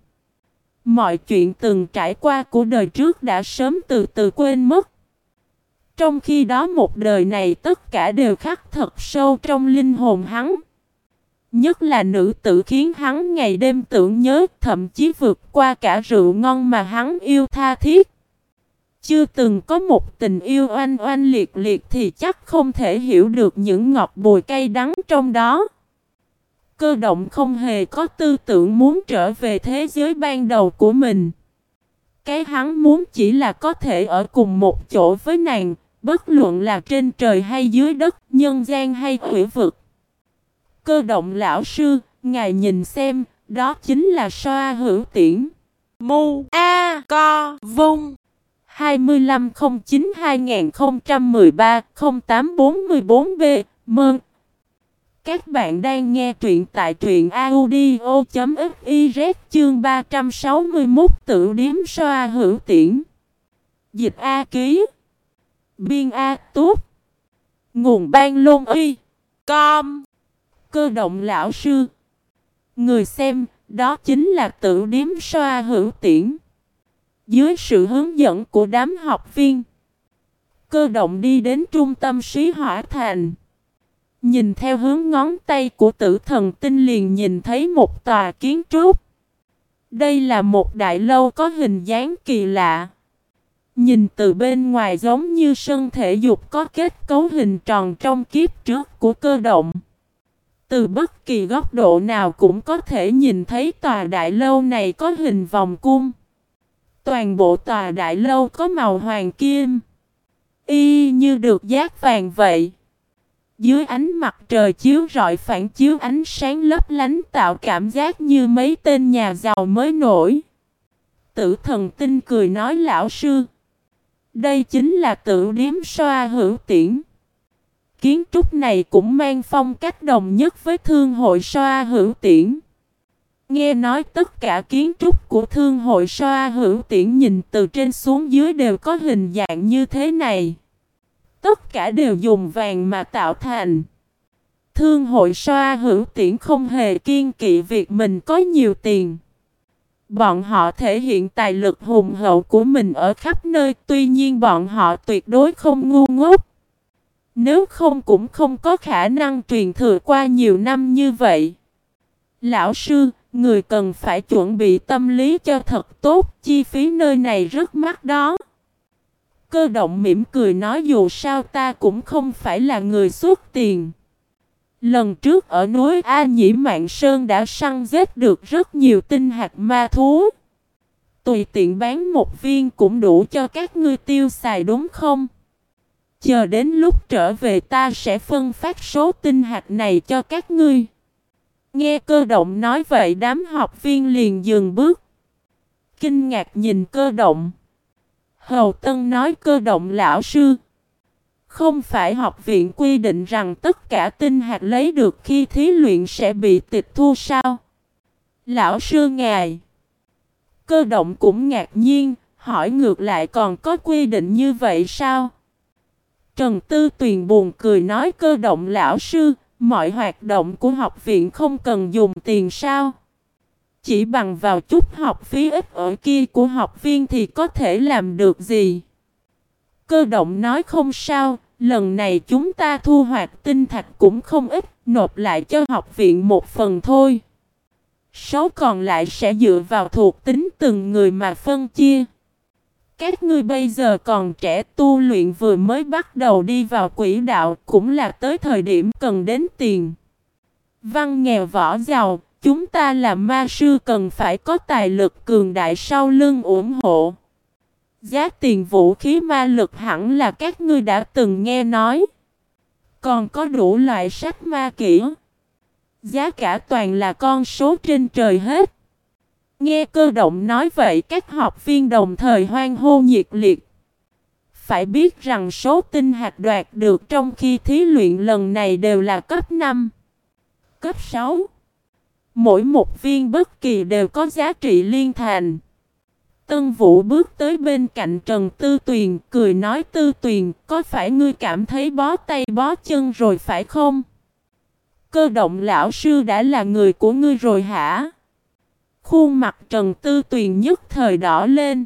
Mọi chuyện từng trải qua của đời trước đã sớm từ từ quên mất. Trong khi đó một đời này tất cả đều khắc thật sâu trong linh hồn hắn. Nhất là nữ tử khiến hắn ngày đêm tưởng nhớ, thậm chí vượt qua cả rượu ngon mà hắn yêu tha thiết. Chưa từng có một tình yêu oanh oanh liệt liệt thì chắc không thể hiểu được những ngọt bùi cay đắng trong đó. Cơ động không hề có tư tưởng muốn trở về thế giới ban đầu của mình. Cái hắn muốn chỉ là có thể ở cùng một chỗ với nàng, bất luận là trên trời hay dưới đất, nhân gian hay quỷ vực. Cơ động lão sư, ngài nhìn xem, đó chính là soa hữu tiễn. Mu A Co Vung 2509-2013-0844B Mơn các bạn đang nghe truyện tại truyện audio.fiz chương 361 tự điếm xoa hữu tiễn. Dịch A ký. Biên A tốt. Nguồn ban lôn y. Com. Cơ động lão sư. Người xem, đó chính là tự điếm xoa hữu tiễn. Dưới sự hướng dẫn của đám học viên. Cơ động đi đến trung tâm sĩ hỏa thành. Nhìn theo hướng ngón tay của tử thần tinh liền nhìn thấy một tòa kiến trúc. Đây là một đại lâu có hình dáng kỳ lạ. Nhìn từ bên ngoài giống như sân thể dục có kết cấu hình tròn trong kiếp trước của cơ động. Từ bất kỳ góc độ nào cũng có thể nhìn thấy tòa đại lâu này có hình vòng cung. Toàn bộ tòa đại lâu có màu hoàng kim. Y như được giác vàng vậy. Dưới ánh mặt trời chiếu rọi phản chiếu ánh sáng lấp lánh tạo cảm giác như mấy tên nhà giàu mới nổi. Tử thần tinh cười nói, lão sư. Đây chính là tự điếm xoa hữu tiễn. Kiến trúc này cũng mang phong cách đồng nhất với thương hội xoa hữu tiễn. Nghe nói tất cả kiến trúc của thương hội xoa hữu tiễn nhìn từ trên xuống dưới đều có hình dạng như thế này. Tất cả đều dùng vàng mà tạo thành. Thương hội soa hữu tiễn không hề kiên kỵ việc mình có nhiều tiền. Bọn họ thể hiện tài lực hùng hậu của mình ở khắp nơi, tuy nhiên bọn họ tuyệt đối không ngu ngốc. Nếu không cũng không có khả năng truyền thừa qua nhiều năm như vậy. Lão sư, người cần phải chuẩn bị tâm lý cho thật tốt, chi phí nơi này rất mắc đó. Cơ động mỉm cười nói dù sao ta cũng không phải là người xuất tiền. Lần trước ở núi A Nhĩ Mạng Sơn đã săn giết được rất nhiều tinh hạt ma thú. Tùy tiện bán một viên cũng đủ cho các ngươi tiêu xài đúng không? Chờ đến lúc trở về ta sẽ phân phát số tinh hạt này cho các ngươi. Nghe cơ động nói vậy đám học viên liền dừng bước. Kinh ngạc nhìn cơ động. Hầu Tân nói cơ động lão sư. Không phải học viện quy định rằng tất cả tinh hạt lấy được khi thí luyện sẽ bị tịch thu sao? Lão sư ngài. Cơ động cũng ngạc nhiên, hỏi ngược lại còn có quy định như vậy sao? Trần Tư Tuyền buồn cười nói cơ động lão sư, mọi hoạt động của học viện không cần dùng tiền sao? Chỉ bằng vào chút học phí ít ở kia của học viên thì có thể làm được gì? Cơ động nói không sao, lần này chúng ta thu hoạch tinh thạch cũng không ít, nộp lại cho học viện một phần thôi. Số còn lại sẽ dựa vào thuộc tính từng người mà phân chia. Các ngươi bây giờ còn trẻ tu luyện vừa mới bắt đầu đi vào quỹ đạo cũng là tới thời điểm cần đến tiền. Văn nghèo võ giàu, chúng ta là ma sư cần phải có tài lực cường đại sau lưng ủng hộ. Giá tiền vũ khí ma lực hẳn là các ngươi đã từng nghe nói. Còn có đủ loại sách ma kỹ. Giá cả toàn là con số trên trời hết. Nghe cơ động nói vậy các học viên đồng thời hoan hô nhiệt liệt. Phải biết rằng số tinh hạt đoạt được trong khi thí luyện lần này đều là cấp 5, cấp 6. Mỗi một viên bất kỳ đều có giá trị liên thành. Tân Vũ bước tới bên cạnh Trần Tư Tuyền, cười nói Tư Tuyền, có phải ngươi cảm thấy bó tay bó chân rồi phải không? Cơ động lão sư đã là người của ngươi rồi hả? Khuôn mặt Trần Tư Tuyền nhất thời đỏ lên.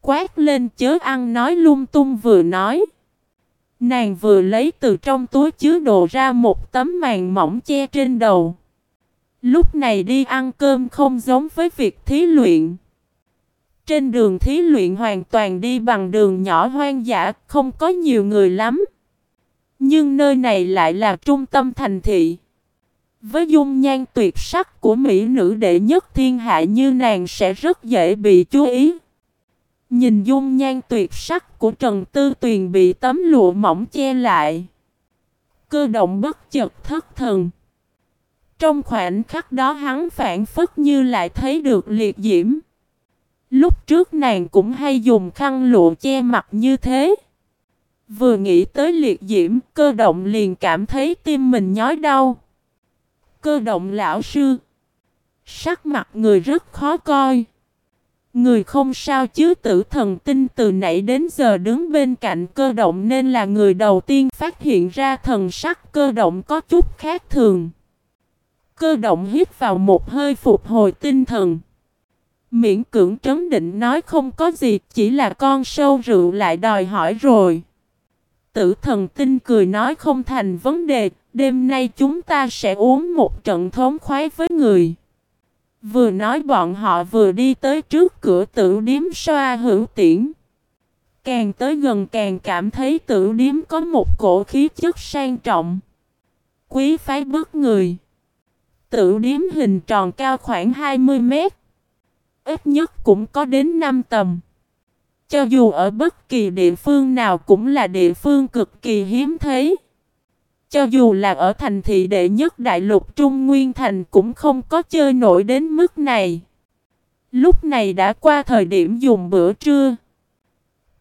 Quát lên chớ ăn nói lung tung vừa nói. Nàng vừa lấy từ trong túi chứa đồ ra một tấm màn mỏng che trên đầu. Lúc này đi ăn cơm không giống với việc thí luyện. Trên đường thí luyện hoàn toàn đi bằng đường nhỏ hoang dã, không có nhiều người lắm. Nhưng nơi này lại là trung tâm thành thị. Với dung nhan tuyệt sắc của mỹ nữ đệ nhất thiên hạ như nàng sẽ rất dễ bị chú ý. Nhìn dung nhan tuyệt sắc của Trần Tư Tuyền bị tấm lụa mỏng che lại. Cơ động bất chợt thất thần. Trong khoảnh khắc đó hắn phản phất như lại thấy được liệt diễm. Lúc trước nàng cũng hay dùng khăn lụa che mặt như thế. Vừa nghĩ tới liệt diễm, cơ động liền cảm thấy tim mình nhói đau. Cơ động lão sư. Sắc mặt người rất khó coi. Người không sao chứ tử thần tinh từ nãy đến giờ đứng bên cạnh cơ động nên là người đầu tiên phát hiện ra thần sắc cơ động có chút khác thường. Cơ động hít vào một hơi phục hồi tinh thần. Miễn cưỡng trấn định nói không có gì chỉ là con sâu rượu lại đòi hỏi rồi. Tử thần tinh cười nói không thành vấn đề, đêm nay chúng ta sẽ uống một trận thống khoái với người. Vừa nói bọn họ vừa đi tới trước cửa tử điếm xoa hữu tiễn. Càng tới gần càng cảm thấy tử điếm có một cổ khí chất sang trọng. Quý phái bước người. Tử điếm hình tròn cao khoảng 20 mét. Ít nhất cũng có đến 5 tầm. Cho dù ở bất kỳ địa phương nào cũng là địa phương cực kỳ hiếm thấy. Cho dù là ở thành thị đệ nhất đại lục Trung Nguyên Thành cũng không có chơi nổi đến mức này. Lúc này đã qua thời điểm dùng bữa trưa.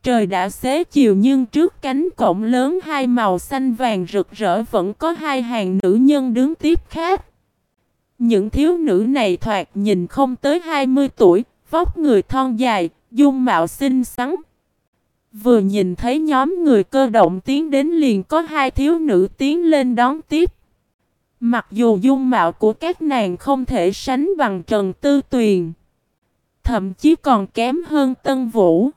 Trời đã xế chiều nhưng trước cánh cổng lớn hai màu xanh vàng rực rỡ vẫn có hai hàng nữ nhân đứng tiếp khác. Những thiếu nữ này thoạt nhìn không tới 20 tuổi, vóc người thon dài, dung mạo xinh xắn. Vừa nhìn thấy nhóm người cơ động tiến đến liền có hai thiếu nữ tiến lên đón tiếp. Mặc dù dung mạo của các nàng không thể sánh bằng Trần Tư Tuyền. Thậm chí còn kém hơn Tân Vũ.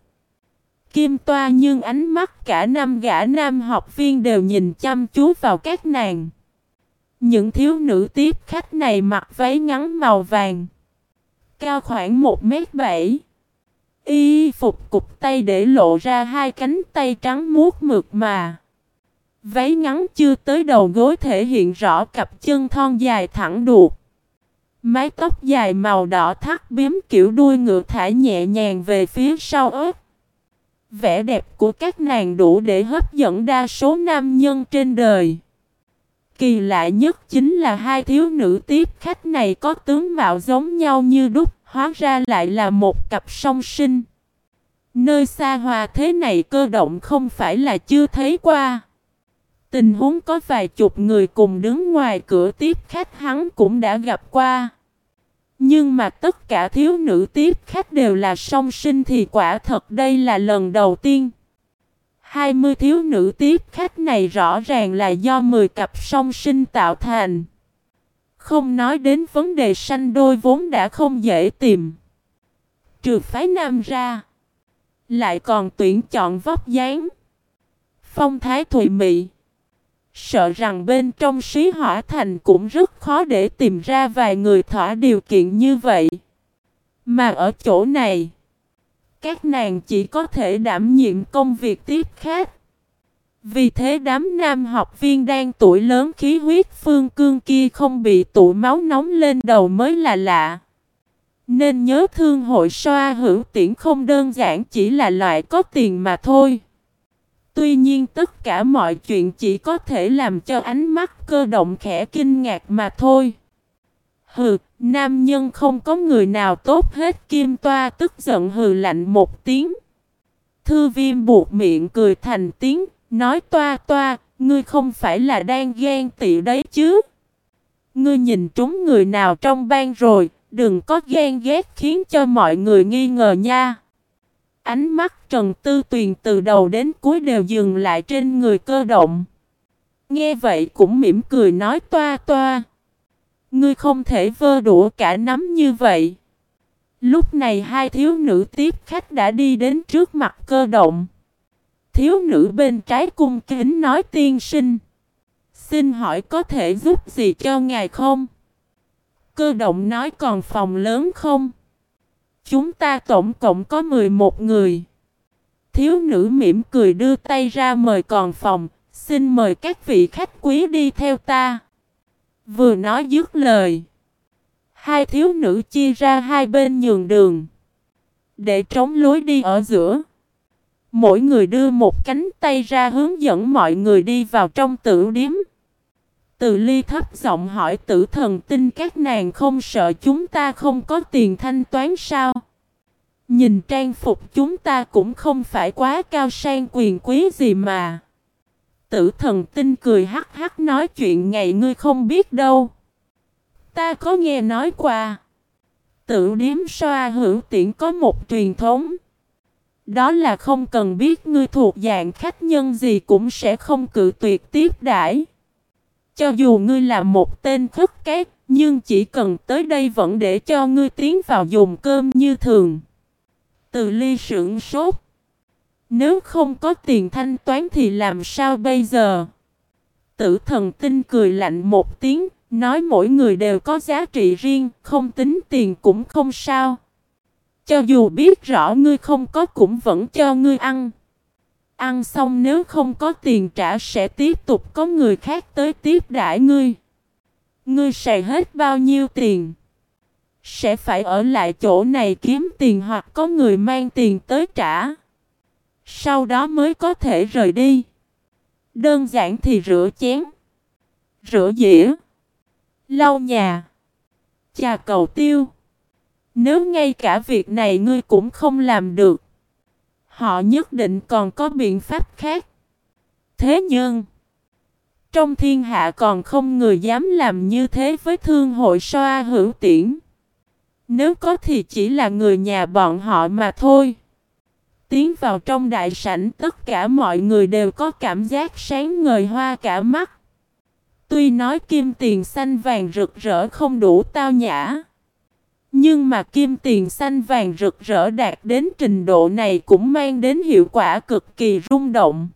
Kim Toa nhưng ánh mắt cả năm gã nam học viên đều nhìn chăm chú vào các nàng. Những thiếu nữ tiếp khách này mặc váy ngắn màu vàng. Cao khoảng 1m7. Y phục cục tay để lộ ra hai cánh tay trắng muốt mượt mà. Váy ngắn chưa tới đầu gối thể hiện rõ cặp chân thon dài thẳng đuột. Mái tóc dài màu đỏ thắt biếm kiểu đuôi ngựa thả nhẹ nhàng về phía sau ớt. Vẻ đẹp của các nàng đủ để hấp dẫn đa số nam nhân trên đời. Kỳ lạ nhất chính là hai thiếu nữ tiếp khách này có tướng mạo giống nhau như đúc, hóa ra lại là một cặp song sinh. Nơi xa hòa thế này cơ động không phải là chưa thấy qua. Tình huống có vài chục người cùng đứng ngoài cửa tiếp khách hắn cũng đã gặp qua. Nhưng mà tất cả thiếu nữ tiếp khách đều là song sinh thì quả thật đây là lần đầu tiên. 20 thiếu nữ tiếp khách này rõ ràng là do 10 cặp song sinh tạo thành. Không nói đến vấn đề sanh đôi vốn đã không dễ tìm. Trừ phái nam ra. Lại còn tuyển chọn vóc dáng. Phong thái thùy mị. Sợ rằng bên trong sĩ hỏa thành cũng rất khó để tìm ra vài người thỏa điều kiện như vậy. Mà ở chỗ này các nàng chỉ có thể đảm nhiệm công việc tiếp khác. Vì thế đám nam học viên đang tuổi lớn khí huyết phương cương kia không bị tụ máu nóng lên đầu mới là lạ. Nên nhớ thương hội soa hữu tiễn không đơn giản chỉ là loại có tiền mà thôi. Tuy nhiên tất cả mọi chuyện chỉ có thể làm cho ánh mắt cơ động khẽ kinh ngạc mà thôi. Hừ, nam nhân không có người nào tốt hết kim toa tức giận hừ lạnh một tiếng. Thư viêm buộc miệng cười thành tiếng, nói toa toa, ngươi không phải là đang ghen tị đấy chứ. Ngươi nhìn trúng người nào trong ban rồi, đừng có ghen ghét khiến cho mọi người nghi ngờ nha. Ánh mắt Trần Tư Tuyền từ đầu đến cuối đều dừng lại trên người cơ động. Nghe vậy cũng mỉm cười nói toa toa. Ngươi không thể vơ đũa cả nắm như vậy. Lúc này hai thiếu nữ tiếp khách đã đi đến trước mặt cơ động. Thiếu nữ bên trái cung kính nói, tiên sinh. Xin hỏi có thể giúp gì cho ngài không? Cơ động nói, còn phòng lớn không? Chúng ta tổng cộng có 11 người. Thiếu nữ mỉm cười đưa tay ra, mời còn phòng. Xin mời các vị khách quý đi theo ta. Vừa nói dứt lời. Hai thiếu nữ chia ra hai bên nhường đường. Để trống lối đi ở giữa. Mỗi người đưa một cánh tay ra hướng dẫn mọi người đi vào trong tử điếm. Từ ly thấp giọng hỏi tử thần tin các nàng không sợ chúng ta không có tiền thanh toán sao? Nhìn trang phục chúng ta cũng không phải quá cao sang quyền quý gì mà. Tử thần tinh cười hắc hắc nói chuyện ngày ngươi không biết đâu. Ta có nghe nói qua. Tự điếm xoa hữu tiện có một truyền thống. Đó là không cần biết ngươi thuộc dạng khách nhân gì cũng sẽ không cự tuyệt tiếp đãi. Cho dù ngươi là một tên khất cát nhưng chỉ cần tới đây vẫn để cho ngươi tiến vào dùng cơm như thường. Từ ly sưởng sốt. Nếu không có tiền thanh toán thì làm sao bây giờ? Tử thần tinh cười lạnh một tiếng, nói mỗi người đều có giá trị riêng, không tính tiền cũng không sao. Cho dù biết rõ ngươi không có cũng vẫn cho ngươi ăn. Ăn xong nếu không có tiền trả sẽ tiếp tục có người khác tới tiếp đãi ngươi. Ngươi xài hết bao nhiêu tiền? Sẽ phải ở lại chỗ này kiếm tiền hoặc có người mang tiền tới trả. Sau đó mới có thể rời đi. Đơn giản thì rửa chén. Rửa dĩa. Lau nhà. Chà cầu tiêu. Nếu ngay cả việc này ngươi cũng không làm được. Họ nhất định còn có biện pháp khác. Thế nhưng. Trong thiên hạ còn không người dám làm như thế với thương hội soa hữu tiễn. Nếu có thì chỉ là người nhà bọn họ mà thôi. Tiến vào trong đại sảnh, tất cả mọi người đều có cảm giác sáng ngời hoa cả mắt. Tuy nói kim tiền xanh vàng rực rỡ không đủ tao nhã. Nhưng mà kim tiền xanh vàng rực rỡ đạt đến trình độ này cũng mang đến hiệu quả cực kỳ rung động.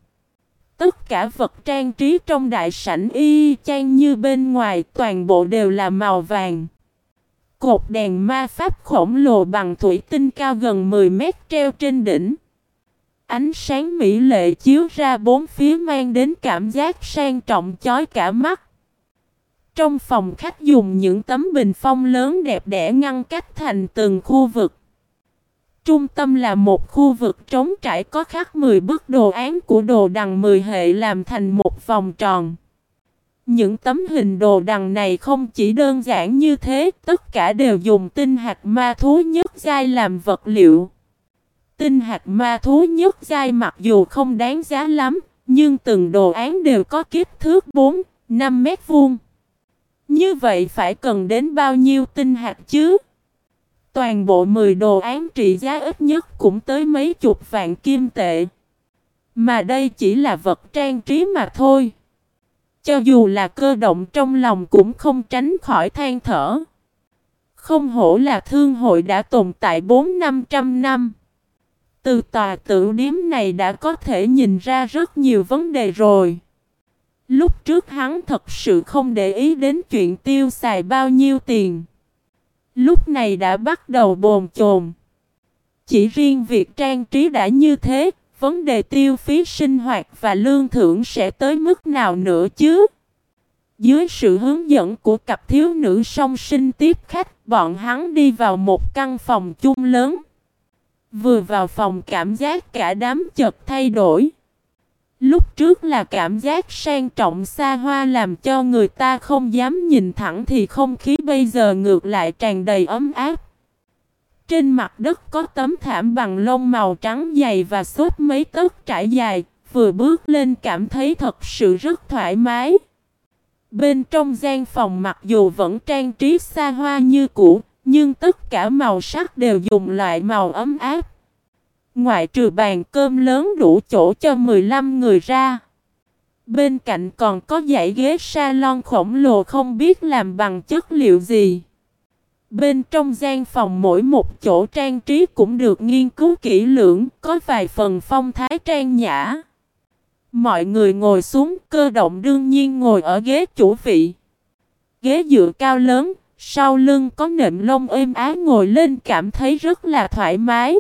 Tất cả vật trang trí trong đại sảnh y chang như bên ngoài, toàn bộ đều là màu vàng. Cột đèn ma pháp khổng lồ bằng thủy tinh cao gần 10 mét treo trên đỉnh. Ánh sáng mỹ lệ chiếu ra bốn phía mang đến cảm giác sang trọng chói cả mắt. Trong phòng khách dùng những tấm bình phong lớn đẹp đẽ ngăn cách thành từng khu vực. Trung tâm là một khu vực trống trải có khắc 10 bức đồ án của đồ đằng 10 hệ làm thành một vòng tròn. Những tấm hình đồ đằng này không chỉ đơn giản như thế, tất cả đều dùng tinh hạt ma thú nhất giai làm vật liệu. Tinh hạt ma thú nhất giai mặc dù không đáng giá lắm, nhưng từng đồ án đều có kích thước 4, 5 mét vuông. Như vậy phải cần đến bao nhiêu tinh hạt chứ? Toàn bộ 10 đồ án trị giá ít nhất cũng tới mấy chục vạn kim tệ. Mà đây chỉ là vật trang trí mà thôi. Cho dù là cơ động trong lòng cũng không tránh khỏi than thở. Không hổ là thương hội đã tồn tại 4-500 năm. Từ tòa tử điếm này đã có thể nhìn ra rất nhiều vấn đề rồi. Lúc trước hắn thật sự không để ý đến chuyện tiêu xài bao nhiêu tiền. Lúc này đã bắt đầu bồn chồn. Chỉ riêng việc trang trí đã như thế, vấn đề tiêu phí sinh hoạt và lương thưởng sẽ tới mức nào nữa chứ? Dưới sự hướng dẫn của cặp thiếu nữ song sinh tiếp khách, bọn hắn đi vào một căn phòng chung lớn. Vừa vào phòng cảm giác cả đám chợt thay đổi. Lúc trước là cảm giác sang trọng xa hoa làm cho người ta không dám nhìn thẳng thì không khí bây giờ ngược lại tràn đầy ấm áp. Trên mặt đất có tấm thảm bằng lông màu trắng dày và xốp mấy tấc trải dài, vừa bước lên cảm thấy thật sự rất thoải mái. Bên trong gian phòng mặc dù vẫn trang trí xa hoa như cũ, nhưng tất cả màu sắc đều dùng loại màu ấm áp. Ngoại trừ bàn cơm lớn đủ chỗ cho 15 người ra. Bên cạnh còn có dãy ghế salon khổng lồ không biết làm bằng chất liệu gì. Bên trong gian phòng mỗi một chỗ trang trí cũng được nghiên cứu kỹ lưỡng, có vài phần phong thái trang nhã. Mọi người ngồi xuống, cơ động đương nhiên ngồi ở ghế chủ vị. Ghế dựa cao lớn, sau lưng có nệm lông êm ái ngồi lên cảm thấy rất là thoải mái.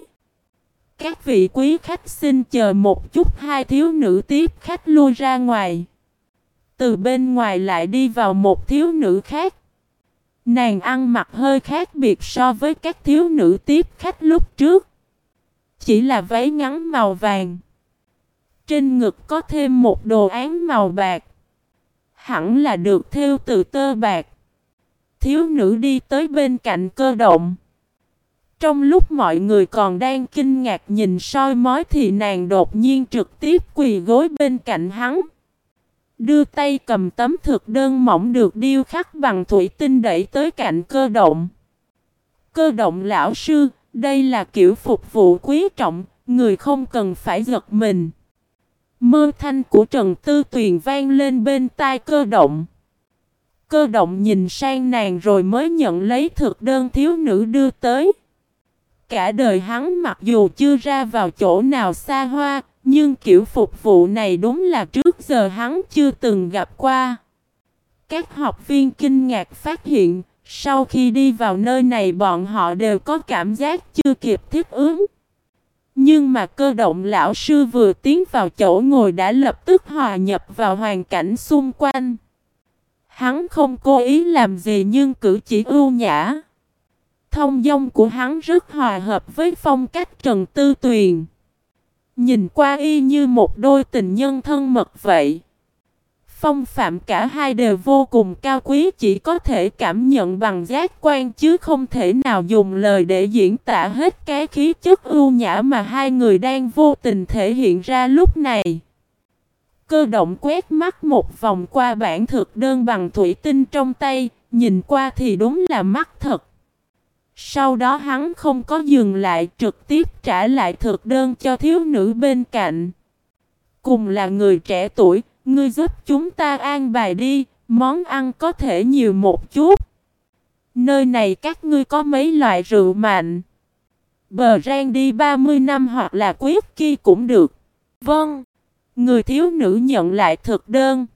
Các vị quý khách xin chờ một chút, hai thiếu nữ tiếp khách lui ra ngoài. Từ bên ngoài lại đi vào một thiếu nữ khác. Nàng ăn mặc hơi khác biệt so với các thiếu nữ tiếp khách lúc trước. Chỉ là váy ngắn màu vàng. Trên ngực có thêm một đồ án màu bạc. Hẳn là được thêu từ tơ bạc. Thiếu nữ đi tới bên cạnh cơ động. Trong lúc mọi người còn đang kinh ngạc nhìn soi mói thì nàng đột nhiên trực tiếp quỳ gối bên cạnh hắn. Đưa tay cầm tấm thực đơn mỏng được điêu khắc bằng thủy tinh đẩy tới cạnh cơ động. Cơ động lão sư, đây là kiểu phục vụ quý trọng, người không cần phải giật mình. Mơ thanh của Trần Tư Tuyền vang lên bên tai cơ động. Cơ động nhìn sang nàng rồi mới nhận lấy thực đơn thiếu nữ đưa tới. Cả đời hắn mặc dù chưa ra vào chỗ nào xa hoa, nhưng kiểu phục vụ này đúng là trước giờ hắn chưa từng gặp qua. Các học viên kinh ngạc phát hiện, sau khi đi vào nơi này bọn họ đều có cảm giác chưa kịp thích ứng. Nhưng mà cơ động lão sư vừa tiến vào chỗ ngồi đã lập tức hòa nhập vào hoàn cảnh xung quanh. Hắn không cố ý làm gì nhưng cử chỉ ưu nhã. Thông dong của hắn rất hòa hợp với phong cách Trần Tư Tuyền. Nhìn qua y như một đôi tình nhân thân mật vậy. Phong phạm cả hai đều vô cùng cao quý, chỉ có thể cảm nhận bằng giác quan chứ không thể nào dùng lời để diễn tả hết cái khí chất ưu nhã mà hai người đang vô tình thể hiện ra lúc này. Cơ động quét mắt một vòng qua bản thực đơn bằng thủy tinh trong tay, nhìn qua thì đúng là mắt thật. Sau đó hắn không có dừng lại trực tiếp trả lại thực đơn cho thiếu nữ bên cạnh. Cùng là người trẻ tuổi, ngươi giúp chúng ta an bài đi, món ăn có thể nhiều một chút. Nơi này các ngươi có mấy loại rượu mạnh. Bờ rang đi 30 năm hoặc là quyết kia cũng được. Vâng. Người thiếu nữ nhận lại thực đơn.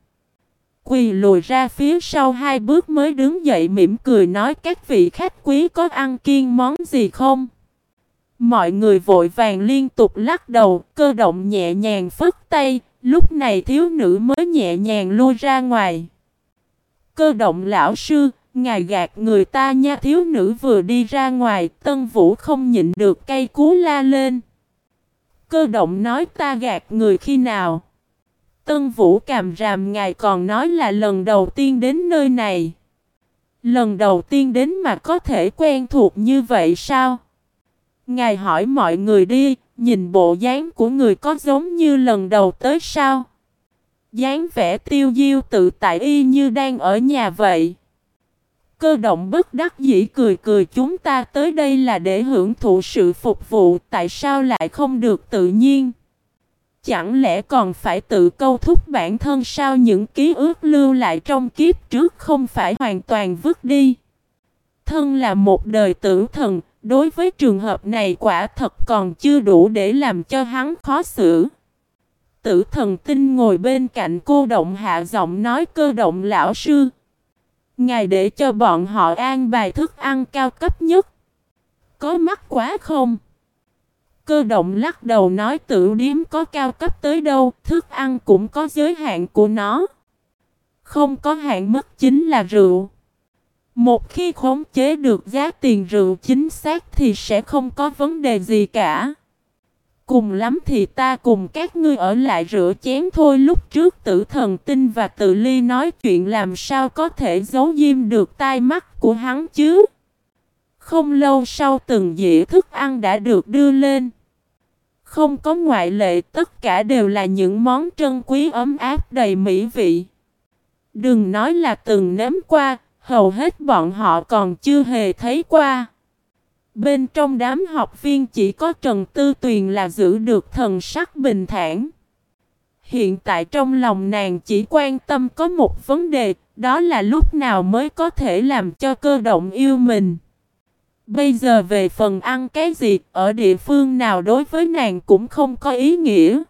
Quỳ lùi ra phía sau hai bước mới đứng dậy mỉm cười nói các vị khách quý có ăn kiêng món gì không? Mọi người vội vàng liên tục lắc đầu, cơ động nhẹ nhàng phất tay, lúc này thiếu nữ mới nhẹ nhàng lui ra ngoài. Cơ động lão sư, ngài gạt người ta nha thiếu nữ vừa đi ra ngoài, tân vũ không nhịn được cây cú la lên. Cơ động nói ta gạt người khi nào? Tân Vũ càm ràm ngài còn nói là lần đầu tiên đến nơi này. Lần đầu tiên đến mà có thể quen thuộc như vậy sao? Ngài hỏi mọi người đi, nhìn bộ dáng của người có giống như lần đầu tới sao? dáng vẻ tiêu diêu tự tại y như đang ở nhà vậy. Cơ động bất đắc dĩ cười cười chúng ta tới đây là để hưởng thụ sự phục vụ tại sao lại không được tự nhiên. Chẳng lẽ còn phải tự câu thúc bản thân sao những ký ức lưu lại trong kiếp trước không phải hoàn toàn vứt đi. Thân là một đời tử thần, đối với trường hợp này quả thật còn chưa đủ để làm cho hắn khó xử. Tử thần tinh ngồi bên cạnh cô động hạ giọng nói cơ động lão sư. Ngài để cho bọn họ an bài thức ăn cao cấp nhất. Có mắc quá không? Cơ động lắc đầu nói tự điếm có cao cấp tới đâu, thức ăn cũng có giới hạn của nó. Không có hạn mức chính là rượu. Một khi khống chế được giá tiền rượu chính xác thì sẽ không có vấn đề gì cả. Cùng lắm thì ta cùng các ngươi ở lại rửa chén thôi lúc trước tử thần tinh và tự ly nói chuyện làm sao có thể giấu diêm được tai mắt của hắn chứ. Không lâu sau từng dĩa thức ăn đã được đưa lên. Không có ngoại lệ tất cả đều là những món trân quý ấm áp đầy mỹ vị. Đừng nói là từng nếm qua, hầu hết bọn họ còn chưa hề thấy qua. Bên trong đám học viên chỉ có Trần Tư Tuyền là giữ được thần sắc bình thản. Hiện tại trong lòng nàng chỉ quan tâm có một vấn đề, đó là lúc nào mới có thể làm cho cơ động yêu mình. Bây giờ về phần ăn cái gì, ở địa phương nào đối với nàng cũng không có ý nghĩa.